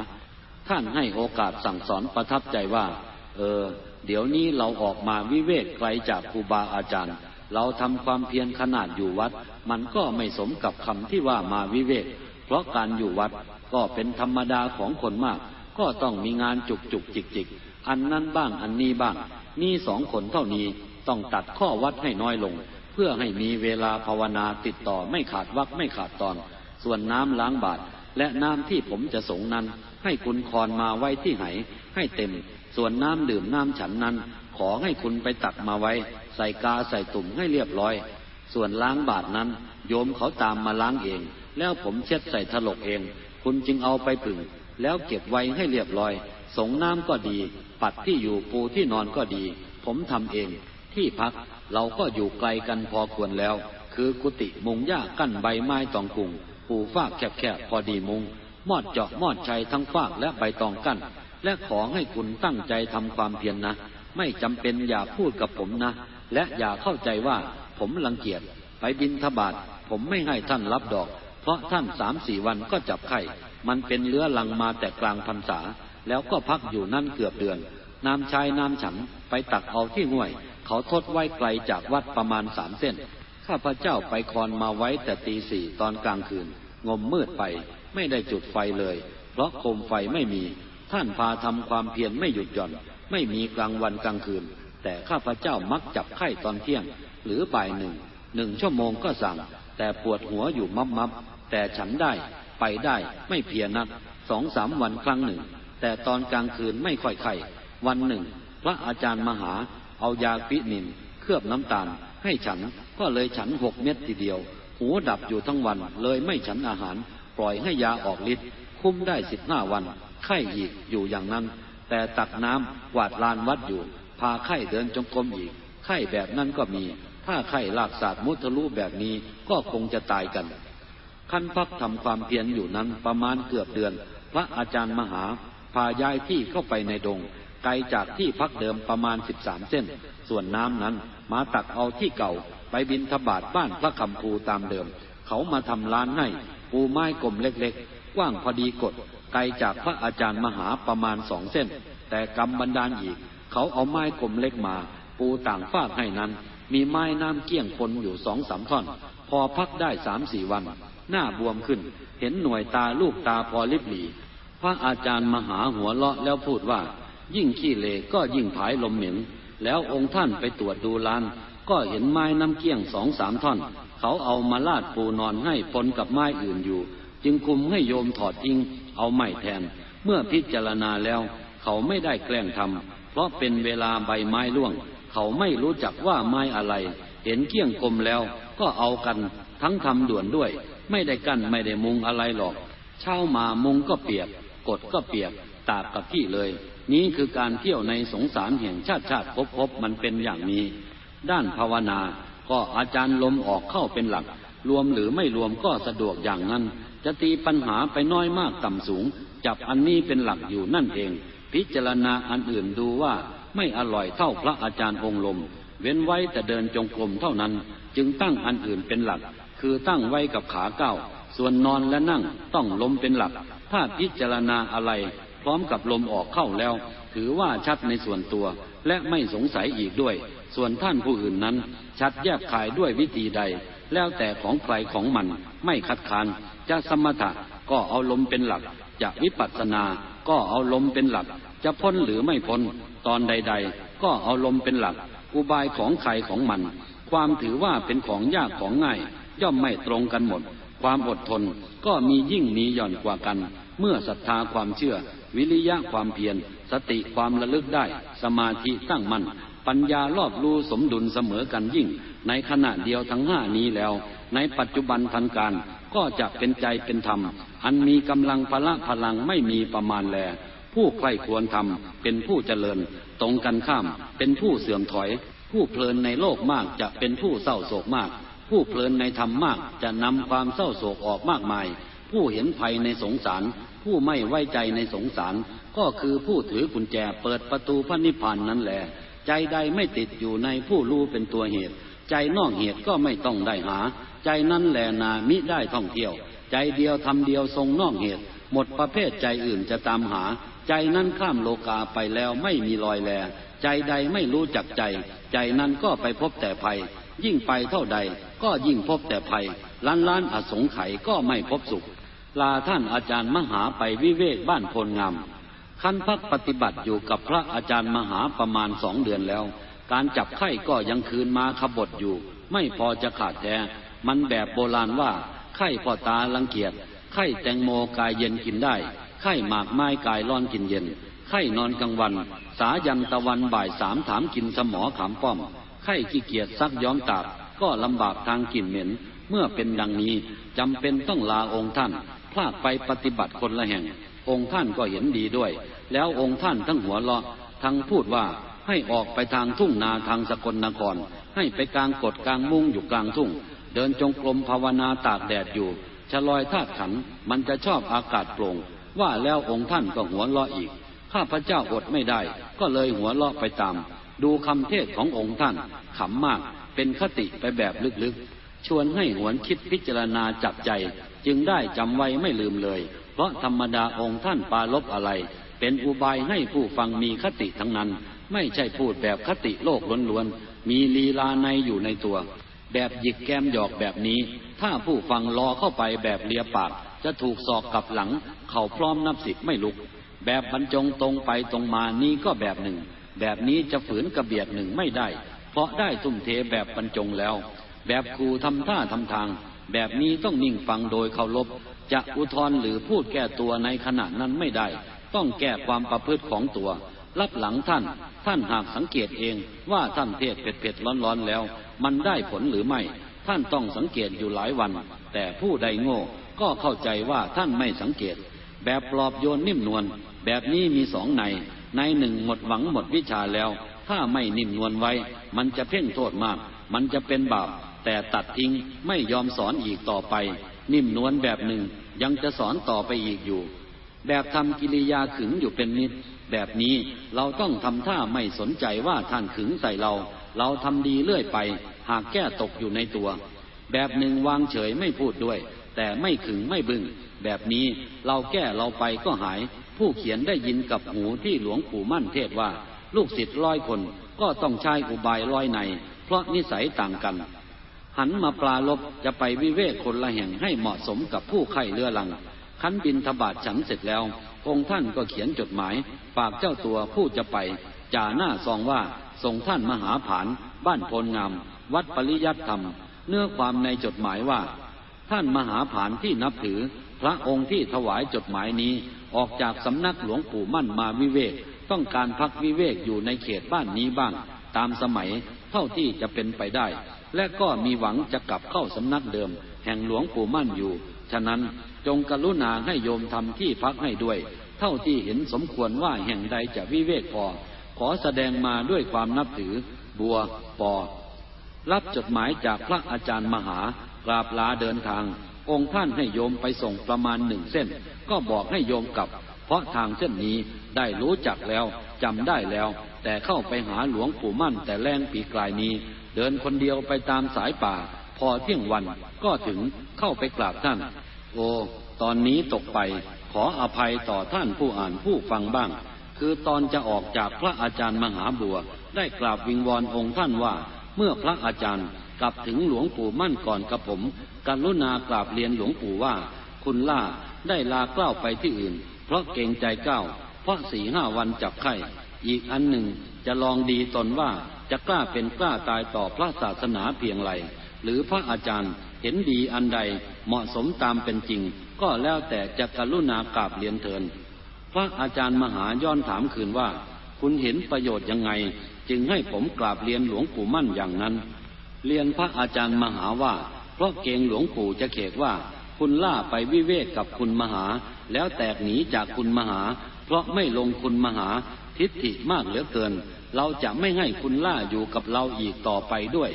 ท่านให้โอกาสสั่งสอนประทับใจว่า เออ เดี๋ยวนี้เราออกมาวิเวกไกลจากครูบาอาจารย์ เราทำความเพียรขนาดอยู่วัด มันก็ไม่สมกับคำที่ว่ามาวิเวก เพราะการอยู่วัดก็เป็นธรรมดาของคนมาก ก็ต้องมีงานจุกจุกจิกจิกอันนั้นบ้างอันนี้บ้าง นี่สองคนเท่านี้ต้องตัดข้อวัดให้น้อยลง พื่อให้มีเวลาภาวนาติดต่อไม่ขาดวักไม่ขาดตอน ส่วนน้ำล้างบาตรและน้ำที่ผมจะสงนั้น ให้คุณคอนมาไว้ที่ไหนให้เต็ม ส่วนน้ำดื่มน้ำฉันนั้น ขอให้คุณไปตักมาไว้ ใส่กาใส่ตุ่มให้เรียบร้อย ส่วนล้างบาตรนั้น โยมเขาตามมาล้างเอง แล้วผมเช็ดใส่ถลกเอง คุณจึงเอาไปผึ่ง แล้วเก็บไว้ให้เรียบร้อย สงน้ำก็ดี ปัดที่อยู่ปูที่นอนก็ดี ผมทำเอง ที่พัก เราก็อยู่ไกลกันพอควรแล้ว คือกุฏิมุงหญ้ากั้นใบไม้ตองกุงปูฟากแคบๆพอดีมุง มอดเจาะมอดชัยทั้งฟากและใบตองกั้น และขอให้คุณตั้งใจทำความเพียรนนะ ไม่จำเป็นอย่าพูดกับผมนะ และอย่าเข้าใจว่าผมรังเกียจไปบินทบาทผมไม่ให้ท่านรับดอก เพราะท่านสามสี่วันก็จับไข่มันเป็นเลื้อลังมาแต่กลางพรรษา แล้วก็พักอยู่นั่นเกือบเดือน น้ำชายน้ำฉันไปตักเอาที่ห้วย เขาทดไว้ไกลจากวัดประมาณสามเส้น ข้าพเจ้าไปคอนมาไว้แต่ตีสี่ตอนกลางคืน งมมืดไป ไม่ได้จุดไฟเลย เพราะโคมไฟไม่มี ท่านพาทำความเพียรไม่หยุดหย่อน ไม่มีกลางวันกลางคืน แต่ข้าพเจ้ามักจับไข้ตอนเที่ยง หรือบ่ายหนึ่ง หนึ่งชั่วโมงก็สั่ง แต่ปวดหัวอยู่มับมับ แต่ฉันได้ ไปได้ ไม่เพียนัก สองสามวันครั้งหนึ่ง แต่ตอนกลางคืนไม่ค่อยไข้ วันหนึ่ง พระอาจารย์มหา เอายาปินินเคลือบน้ำตาล ให้ฉันก็เลยฉันหกเม็ดทีเดียว หูดับอยู่ทั้งวัน เลยไม่ฉันอาหาร ปล่อยให้ยาออกฤทธิ์คุ้มได้สิบห้าวัน ไข้อีกอยู่อย่างนั้น แต่ตักน้ำกวาดลานวัดอยู่ พาไข้เดินจงกรมอีก ไข้แบบนั้นก็มี ถ้าไข้ลากศาสตร์มุทะลุแบบนี้ก็คงจะตายกันขั้นพักทำความเพียรอยู่นั้นประมาณเกือบเดือน พระอาจารย์มหา พาย้ายที่เข้าไปในดง ลจากที่พักเดิมประมาณสิบสามเส้น ส่วนน้ำนั้นมาตักเอาที่เก่าไปบินทบาทบ้านพระคำภูตามเดิม เขามาทำร้านให้ปูไม้กลมเล็กๆ กว้างพอดีกด ไกลจากพระอาจารย์มหาประมาณสองเส้น แต่กรรมบันดาลอีก เขาเอาไม้กลมเล็กมา ปูต่างฟากให้นั้น มีไม้น้ำเกี้ยงคนอยู่สองสามท่อน พอพักได้สามสี่วัน หน้าบวมขึ้น เห็นหน่วยตาลูกตาพอลิบหลีพระอาจารย์มหาหัวเลาะแล้วพูดว่า ยิ่งขี้เลก็ยิ่งผายลมเหม็น แล้วองค์ท่านไปตรวจดูลาน ก็เห็นไม้น้ำเกี้ยงสองสามท่อน เขาเอามาลาดปูนอนให้ปนกับไม้อื่นอยู่ จึงคุมให้โยมถอดทิ้งเอาไม้แทน เมื่อพิจารณาแล้ว เขาไม่ได้แกล้งทำเพราะเป็นเวลาใบไม้ร่วง เขาไม่รู้จักว่าไม้อะไร เห็นเกี้ยงกลมแล้วก็เอากันทั้งทำด่วนด้วย ไม่ได้กั้นไม่ได้มุงอะไรหรอก เช่ามามุงก็เปียก กดก็เปียก ตากกับที่เลย นี้คือการเที่ยวในสงสารแห่งชาติชาติพบพบมันเป็นอย่างนี้ ด้านภาวนาก็อาจารย์ลมออกเข้าเป็นหลัก รวมหรือไม่รวมก็สะดวกอย่างนั้น จะตีปัญหาไปน้อยมากต่ำสูง จับอันนี้เป็นหลักอยู่นั่นเอง พิจารณาอันอื่นดูว่าไม่อร่อยเท่าพระอาจารย์องค์ลม เว้นไว้แต่เดินจงกรมเท่านั้น จึงตั้งอันอื่นเป็นหลัก คือตั้งไว้กับขาเก้า ส่วนนอนและนั่งต้องลมเป็นหลัก ถ้าพิจารณาอะไร ร้อมกับลมออกเข้าแล้ว ถือว่าชัดในส่วนตัว และไม่สงสัยอีกด้วย ส่วนท่านผู้อื่นนั้น ชัดแยบขายด้วยวิธีใด แล้วแต่ของใครของมันไม่คัดค้านจะสมถะก็เอาลมเป็นหลัก จะวิปัสสนาก็เอาลมเป็นหลัก จะพ้นหรือไม่พ้น ตอนใด ๆ ก็เอาลมเป็นหลัก อุบายของใครของมัน ความถือว่าเป็นของยากของง่าย ย่อมไม่ตรงกันหมด ความอดทนก็มียิ่งมีหย่อนกว่ากัน เมื่อศรัทธาความเชื่อ วิริยะความเพียร สติความระลึกได้ สมาธิตั้งมั่น ปัญญารอบรู้สมดุลเสมอกันยิ่ง ในขณะเดียวทั้งห้านี้แล้ว ในปัจจุบันทันการก็จะเป็นใจเป็นธรรม อันมีกำลังพละพลังไม่มีประมาณแล ผู้ใครควรทำเป็นผู้เจริญ ตรงกันข้าม เป็นผู้เสื่อมถอย ผู้เพลินในโลกมากจะเป็นผู้เศร้าโศกมาก ผู้เพลินในธรรมมากจะนำความเศร้าโศกออกมากมาย ผู้เห็นภัยในสงสาร ผู้ไม่ไว้ใจในสงสาร ก็คือผู้ถือกุญแจเปิดประตูพระนิพพานนั่นแหละใจใดไม่ติดอยู่ในผู้รู้เป็นตัวเหตุ ใจนอกเหตุก็ไม่ต้องได้หา ใจนั้นแหลนามิได้ท่องเที่ยว ใจเดียวทำเดียวทรงนอกเหตุ หมดประเภทใจอื่นจะตามหา ใจนั้นข้ามโลกาไปแล้วไม่มีรอยแล ใจใดไม่รู้จักใจ ใจนั้นก็ไปพบแต่ภัย ยิ่งไปเท่าใดก็ยิ่งพบแต่ภัยล้านล้านอสงไขยก็ไม่พบสุข ลาท่านอาจารย์มหาไปวิเวกบ้านโพลงามขั้นพักปฏิบัติอยู่กับพระอาจารย์มหาประมาณสองเดือนแล้ว การจับไข้ก็ยังคืนมาขบฏอยู่ ไม่พอจะขาดแท้ มันแบบโบราณว่า ไข้พ่อตาลังเกียจไข้แตงโมกายเย็นกินได้ ไข้หมากไม้กายร้อนกินเย็น ไข้นอนกลางวัน สายันตะวันบ่ายสามถามกินสมอขามป้อม ไข้ขี้เกียจซักย้อมตากก็ลำบากทางกลิ่นเหม็น เมื่อเป็นดังนี้จำเป็นต้องลาองค์ท่าน ลาดไปปฏิบัติคนละแห่ง องค์ท่านก็เห็นดีด้วย แล้วองค์ท่านทั้งหัวเราะทั้งพูดว่าให้ออกไปทางทุ่งนาทางสกลนคร ให้ไปกลางกดกลางมุ้งอยู่กลางทุ่ง เดินจงกรมภาวนาตากแดดอยู่ชะลอยธาตุขันมันจะชอบอากาศโปร่ง ว่าแล้วองค์ท่านก็หัวเราะอีก ข้าพระเจ้าอดไม่ได้ ก็เลยหัวเราะไปตาม ดูคำเทศขององค์ท่านขำมากเป็นคติไปแบบลึกๆ ชวนให้หวนคิดพิจารณาจับใจ จึงได้จำไว้ไม่ลืมเลย เพราะธรรมดาองค์ท่านปาลบอะไร เป็นอุบายให้ผู้ฟังมีคติทั้งนั้น ไม่ใช่พูดแบบคติโลกล้วนๆ มีลีลาในอยู่ในตัว แบบหยิกแกมหยอกแบบนี้ ถ้าผู้ฟังรอเข้าไปแบบเลียปาก จะถูกสอกกลับหลัง เข่าพร้อมนับสิบไม่ลุก แบบบรรจงตรงไปตรงมานี้ก็แบบหนึ่ง แบบนี้จะฝืนกระเบียดหนึ่งไม่ได้ เพราะได้ทุ่มเทแบบบรรจงแล้ว แบบครูทำท่าทำทาง แบบนี้ต้องนิ่งฟังโดยเคารพจะอุทธรหรือพูดแก้ตัวในขณะนั้นไม่ได้ ต้องแก้ความประพฤติของตัว รับหลังท่าน ท่านหากสังเกตเองว่าท่านเทศเผ็ดเผ็ดร้อนร้อนแล้ว มันได้ผลหรือไม่ ท่านต้องสังเกตอยู่หลายวัน แต่ผู้ใดโง่ก็เข้าใจว่าท่านไม่สังเกต แบบปลอบโยนนิ่มนวลแบบนี้มีสองใน ในหนึ่งหมดหวังหมดวิชาแล้ว ถ้าไม่นิ่มนวลไว้ มันจะเพ่งโทษมาก มันจะเป็นบาป แต่ตัดทิ้งไม่ยอมสอนอีกต่อไป นิ่มนวลแบบหนึ่งยังจะสอนต่อไปอีกอยู่ แบบทำกิริยาขึงอยู่เป็นนิด แบบนี้เราต้องทำท่าไม่สนใจว่าท่านขึงใส่เรา เราทำดีเรื่อยไป หากแก้ตกอยู่ในตัว แบบหนึ่งวางเฉยไม่พูดด้วย แต่ไม่ขึงไม่บึง้งแบบนี้เราแก้เราไปก็หาย ผู้เขียนได้ยินกับหูที่หลวงปู่มั่นเทศว่า ลูกศิษย์ร้อยคนก็ต้องใช้อุบายร้อยใน เพราะนิสัยต่างกัน หันมาปลาลบจะไปวิเวกคนละแห่งให้เหมาะสมกับผู้ไข้เรือลังคันบินทบาทฉันเสร็จแล้ว องค์ท่านก็เขียนจดหมาย ฝากเจ้าตัวผู้จะไปจ่าหน้าซองว่าส่งท่านมหาผาน บ้านโพลงาม วัดปริยัติธรรม เนื้อความในจดหมายว่า ท่านมหาผานที่นับถือ พระองค์ที่ถวายจดหมายนี้ ออกจากสำนักหลวงปู่มั่นมาวิเวก ต้องการพักวิเวกอยู่ในเขตบ้านนี้บ้าง ตามสมัยเท่าที่จะเป็นไปได้ และก็มีหวังจะกลับเข้าสำนักเดิม แห่งหลวงปู่มั่นอยู่ ฉะนั้นจงกรุณาให้โยมทำที่พักให้ด้วย เท่าที่เห็นสมควรว่าแห่งใดจะวิเวกพอ ขอแสดงมาด้วยความนับถือ บัวปอ รับจดหมายจากพระอาจารย์มหากราบลาเดินทาง องค์ท่านให้โยมไปส่งประมาณหนึ่งเส้น ก็บอกให้โยมกลับ เพราะทางเส้นนี้ได้รู้จักแล้วจำได้แล้ว แต่เข้าไปหาหลวงปู่มั่นแต่แรงปีกลายนี้ เดินคนเดียวไปตามสายป่า พอเที่ยงวันก็ถึงเข้าไปกราบท่าน โอ้ตอนนี้ตกไป ขออภัยต่อท่านผู้อ่านผู้ฟังบ้าง คือตอนจะออกจากพระอาจารย์มหาบัว ได้กราบวิงวอนองค์ท่านว่า เมื่อพระอาจารย์กลับถึงหลวงปู่มั่นก่อนกับผมกรุณากราบเรียนหลวงปู่ว่า คุณล่าได้ลาเกล้าไปที่อื่น เพราะเกรงใจเก้า เพราะสี่ห้าวันจับไข้ อีกอันหนึ่งจะลองดีตนว่า จะกล้าเป็นกล้าตายต่อพระศาสนาเพียงไรหรือพระอาจารย์เห็นดีอันใดเหมาะสมตามเป็นจริง ก็แล้วแต่จะกรุณากราบเรียนเทินพระอาจารย์มหาย้อนถามคืนว่า คุณเห็นประโยชน์ยังไง จึงให้ผมกราบเรียนหลวงปู่มั่นอย่างนั้น เรียนพระอาจารย์มหาว่า เพราะเกงหลวงปู่จะเขกว่า คุณล่าไปวิเวกกับคุณมหา แล้วแตกหนีจากคุณมหา เพราะไม่ลงคุณมหาทิฏฐิมากเหลือเกิน เราจะไม่ให้คุณล่าอยู่กับเราอีกต่อไปด้วย